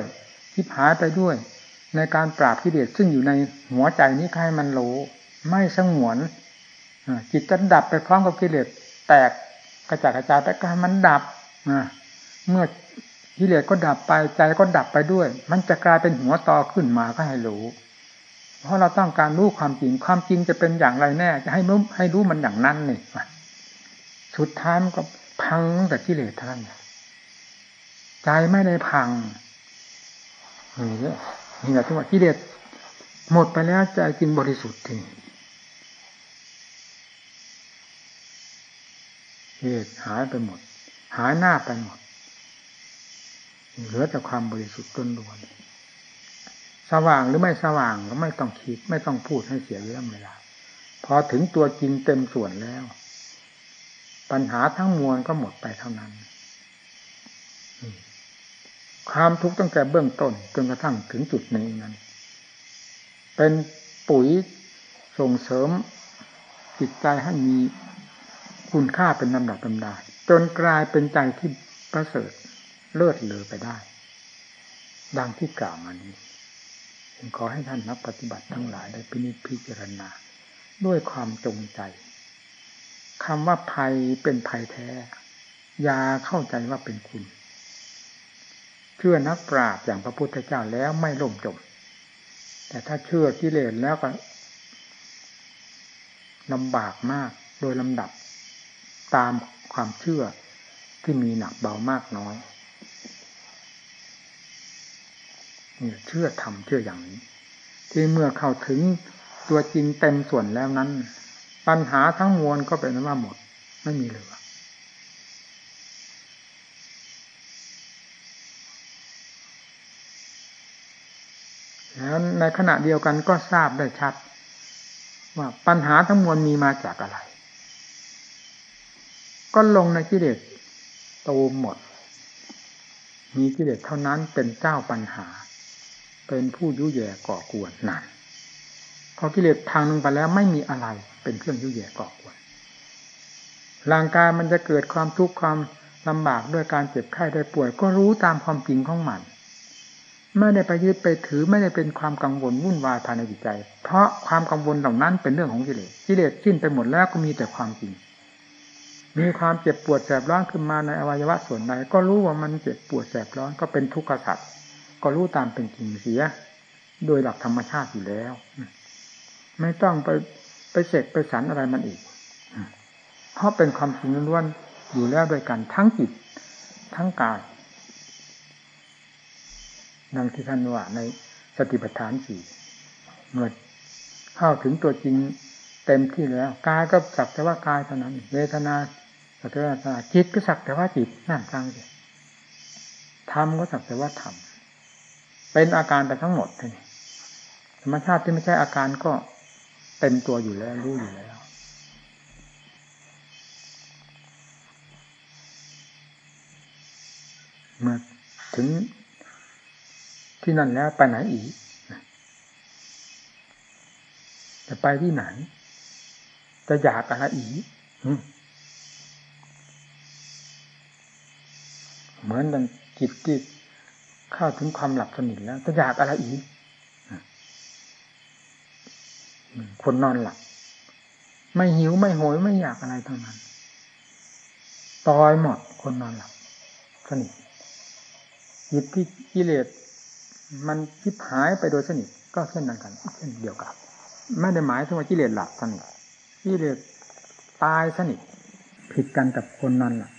คิดหายไปด้วย ในการปราบกิเลสซึ่งอยู่ในหัวใจนี้ใครมันโล ไม่สงวนจิตจะดับไปพร้อมกับกิเลสแตกกระจายกระจายไปการมันดับเมื่อกิเลสก็ดับไปใจก็ดับไปด้วย มันจะกลายเป็นหัวตอขึ้นมาก็ให้รู้ เพราะเราต้องการรู้ความจริงความจริงจะเป็นอย่างไรแน่ จะให้รู้ให้รู้มันอย่างนั้นนี่สุดท้ายมันก็พังแต่กิเลสท่านใจไม่ได้พังนี่นี่แหละที่ว่ากิเลสหมดไปแล้วใจจริงบริสุทธิ์ที เหตุหายไปหมด หายหน้าไปหมด เหลือแต่ความบริสุทธิ์ต้นล้วนสว่างหรือไม่สว่างก็ไม่ต้องคิด ไม่ต้องพูดให้เสียเรื่องเวลาพอถึงตัวจริงเต็มส่วนแล้ว ปัญหาทั้งมวลก็หมดไปเท่านั้นความทุกข์ตั้งแต่เบื้องต้นจนกระทั่งถึงจุดนี้นั้น เป็นปุ๋ยส่งเสริมจิตใจให้มี คุณค่าเป็นลำดับลำดา จนกลายเป็นใจที่ประเสริฐเลิศเลอไปได้ ดังที่กล่าวมานี้ขอให้ท่านนักปฏิบัติทั้งหลายได้พินิจพิจารณา ด้วยความจงใจคำว่าภัยเป็นภัยแท้ยาเข้าใจว่าเป็นคุณ เชื่อนักปราชญ์อย่างพระพุทธเจ้าแล้วไม่ล่มจม แต่ถ้าเชื่อกิเลสแล้วก็ลำบากมากโดยลำดับ ตามความเชื่อที่มีหนักเบามากน้อยเนี่ยเชื่อทำเชื่ออย่างนี้ ที่เมื่อเข้าถึงตัวจริงเต็มส่วนแล้วนั้น ปัญหาทั้งมวลก็เป็นว่าหมด ไม่มีเหลือแล้วในขณะเดียวกันก็ทราบได้ชัด ว่าปัญหาทั้งมวลมีมาจากอะไร ก็ลงในกิเลสตูมหมด มีกิเลสเท่านั้นเป็นเจ้าปัญหา เป็นผู้ยุแย่ก่อกวนนั่นพอกิเลสทางหนึ่งไปแล้วไม่มีอะไรเป็นเครื่องยุแย่ก่อกวนร่างกายมันจะเกิดความทุกข์ความลำบากด้วยการเจ็บไข้ได้ป่วย ก็รู้ตามความจริงของมันไม่ได้ไปยึดไปถือไม่ได้เป็นความกังวลวุ่นวายภายในจิตใจ เพราะความกังวลเหล่านั้นเป็นเรื่องของกิเลสกิเลสสิ้นไปหมดแล้วก็มีแต่ความจริง มีความเจ็บปวดแสบร้อนขึ้นมาในอวัยวะส่วนใดก็รู้ว่ามันเจ็บปวดแสบร้อนก็เป็นทุกข์สัตว์ก็รู้ตามเป็นจริงเสีย โดยหลักธรรมชาติอยู่แล้ว ไม่ต้องไปไปเสกไปสรรอะไรมันอีก เพราะเป็นความจริงล้วนอยู่แล้วโดยกันทั้งจิตทั้งกายดังที่ท่านว่าในสติปัฏฐานสี่เมื่อเข้าถึงตัวจริงเต็มที่แล้วกายก็สักแต่ว่ากายเท่านั้น เวทนา สักแต่ว่าจิตก็สักแต่ว่าจิตนั่นฟังสิธรรมก็สักแต่ว่าธรรมเป็นอาการไปทั้งหมดเลยธรรมชาติที่ไม่ใช่อาการก็เต็มตัวอยู่แล้วรู้อยู่แล้วเมื่อถึงที่นั่นแล้วไปไหนอีกจะไปที่ไหน จะอยากอะไรอีก เหมือนดังจิตที่เข้าถึงความหลับสนิทแล้วจะอยากอะไรอีกคนนอนหลับ ไม่หิวไม่โหยไม่อยากอะไรทั้งนั้นตอยหมดคนนอนหลับสนิทยิบที่กิเลสมันคิดหายไปโดยสนิทก็เช่นนั้นกันเช่นเดียวกันไม่ได้หมายถึงว่ากิเลสหลับสนิทกิเลสตายสนิทผิดกันกับคนนั้นหลับ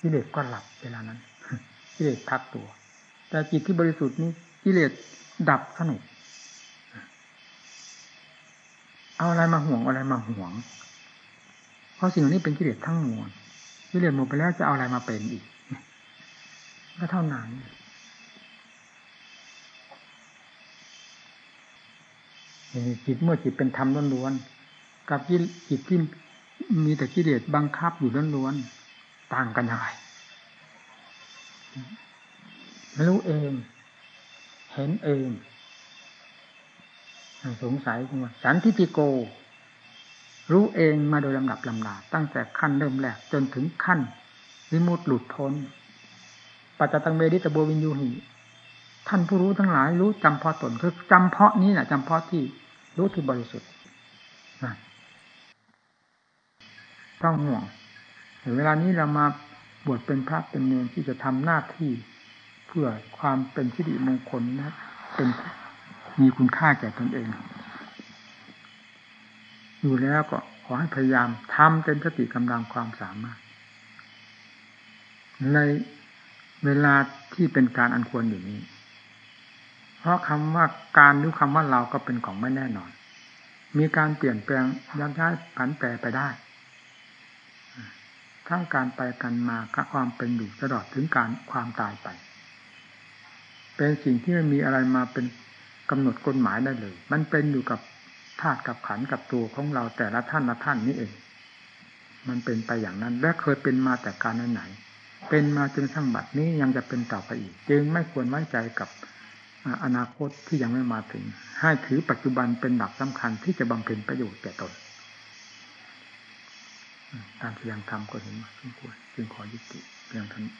กิเลสก็หลับเวลานั้น กิเลสพักตัว แต่จิตที่บริสุทธิ์นี้กิเลสดับสนิทเอาอะไรมาห่วงอะไรมาห่วง เพราะสิ่งนี้เป็นกิเลสทั้งมวลกิเลสหมดไปแล้วจะเอาอะไรมาเป็นอีกก็เท่านั้นจิตเมื่อจิตเป็นธรรมล้วนๆกับจิตที่มีแต่กิเลสบังคับอยู่ล้วนๆต่างกันยังไง รู้เอง เห็นเองสงสัยว่าสันทิติโก รู้เองมาโดยลำดับลำดาตั้งแต่ขั้นเริ่มแรกจนถึงขั้น วิมุตติหลุดพ้น ปัจจตังเมดิตโบวินยูหิท่านผู้รู้ทั้งหลายรู้จำเพาะตนคือจำเพาะนี้แหละจำเพาะที่รู้ที่บริสุทธิ์ต้องห่วงเวลานี้เรามา บวชเป็นพระเป็นเนรที่จะทำหน้าที่เพื่อความเป็นสิริมงคลนะ เป็นมีคุณค่าแก่ตนเอง อยู่แล้วก็ขอให้พยายามทำเต็มสติกำลังความสามารถ ในเวลาที่เป็นการอันควรอยู่นี้ เพราะคำว่าการหรือคำว่าเราก็เป็นของไม่แน่นอน มีการเปลี่ยนแปลงย้ายย้ายผันแปรไปได้ ทั้งการไปกันมาความเป็นอยู่ตลอดถึงการความตายไป เป็นสิ่งที่ไม่มีอะไรมาเป็นกำหนดกฎหมายได้เลย มันเป็นอยู่กับธาตุกับขันกับตัวของเราแต่ละท่านละท่านนี้เอง มันเป็นไปอย่างนั้น และเคยเป็นมาแต่การไหนเป็นมาจนทั้งบัดนี้ยังจะเป็นต่อไปอีก จึงไม่ควรไว้ใจกับอนาคตที่ยังไม่มาถึง ให้ถือปัจจุบันเป็นหลักสำคัญที่จะบำเพ็ญประโยชน์แก่ตน ตามที่ยังทำก็เห็นมาสมควรจึงขอยุติเพียงเท่านี้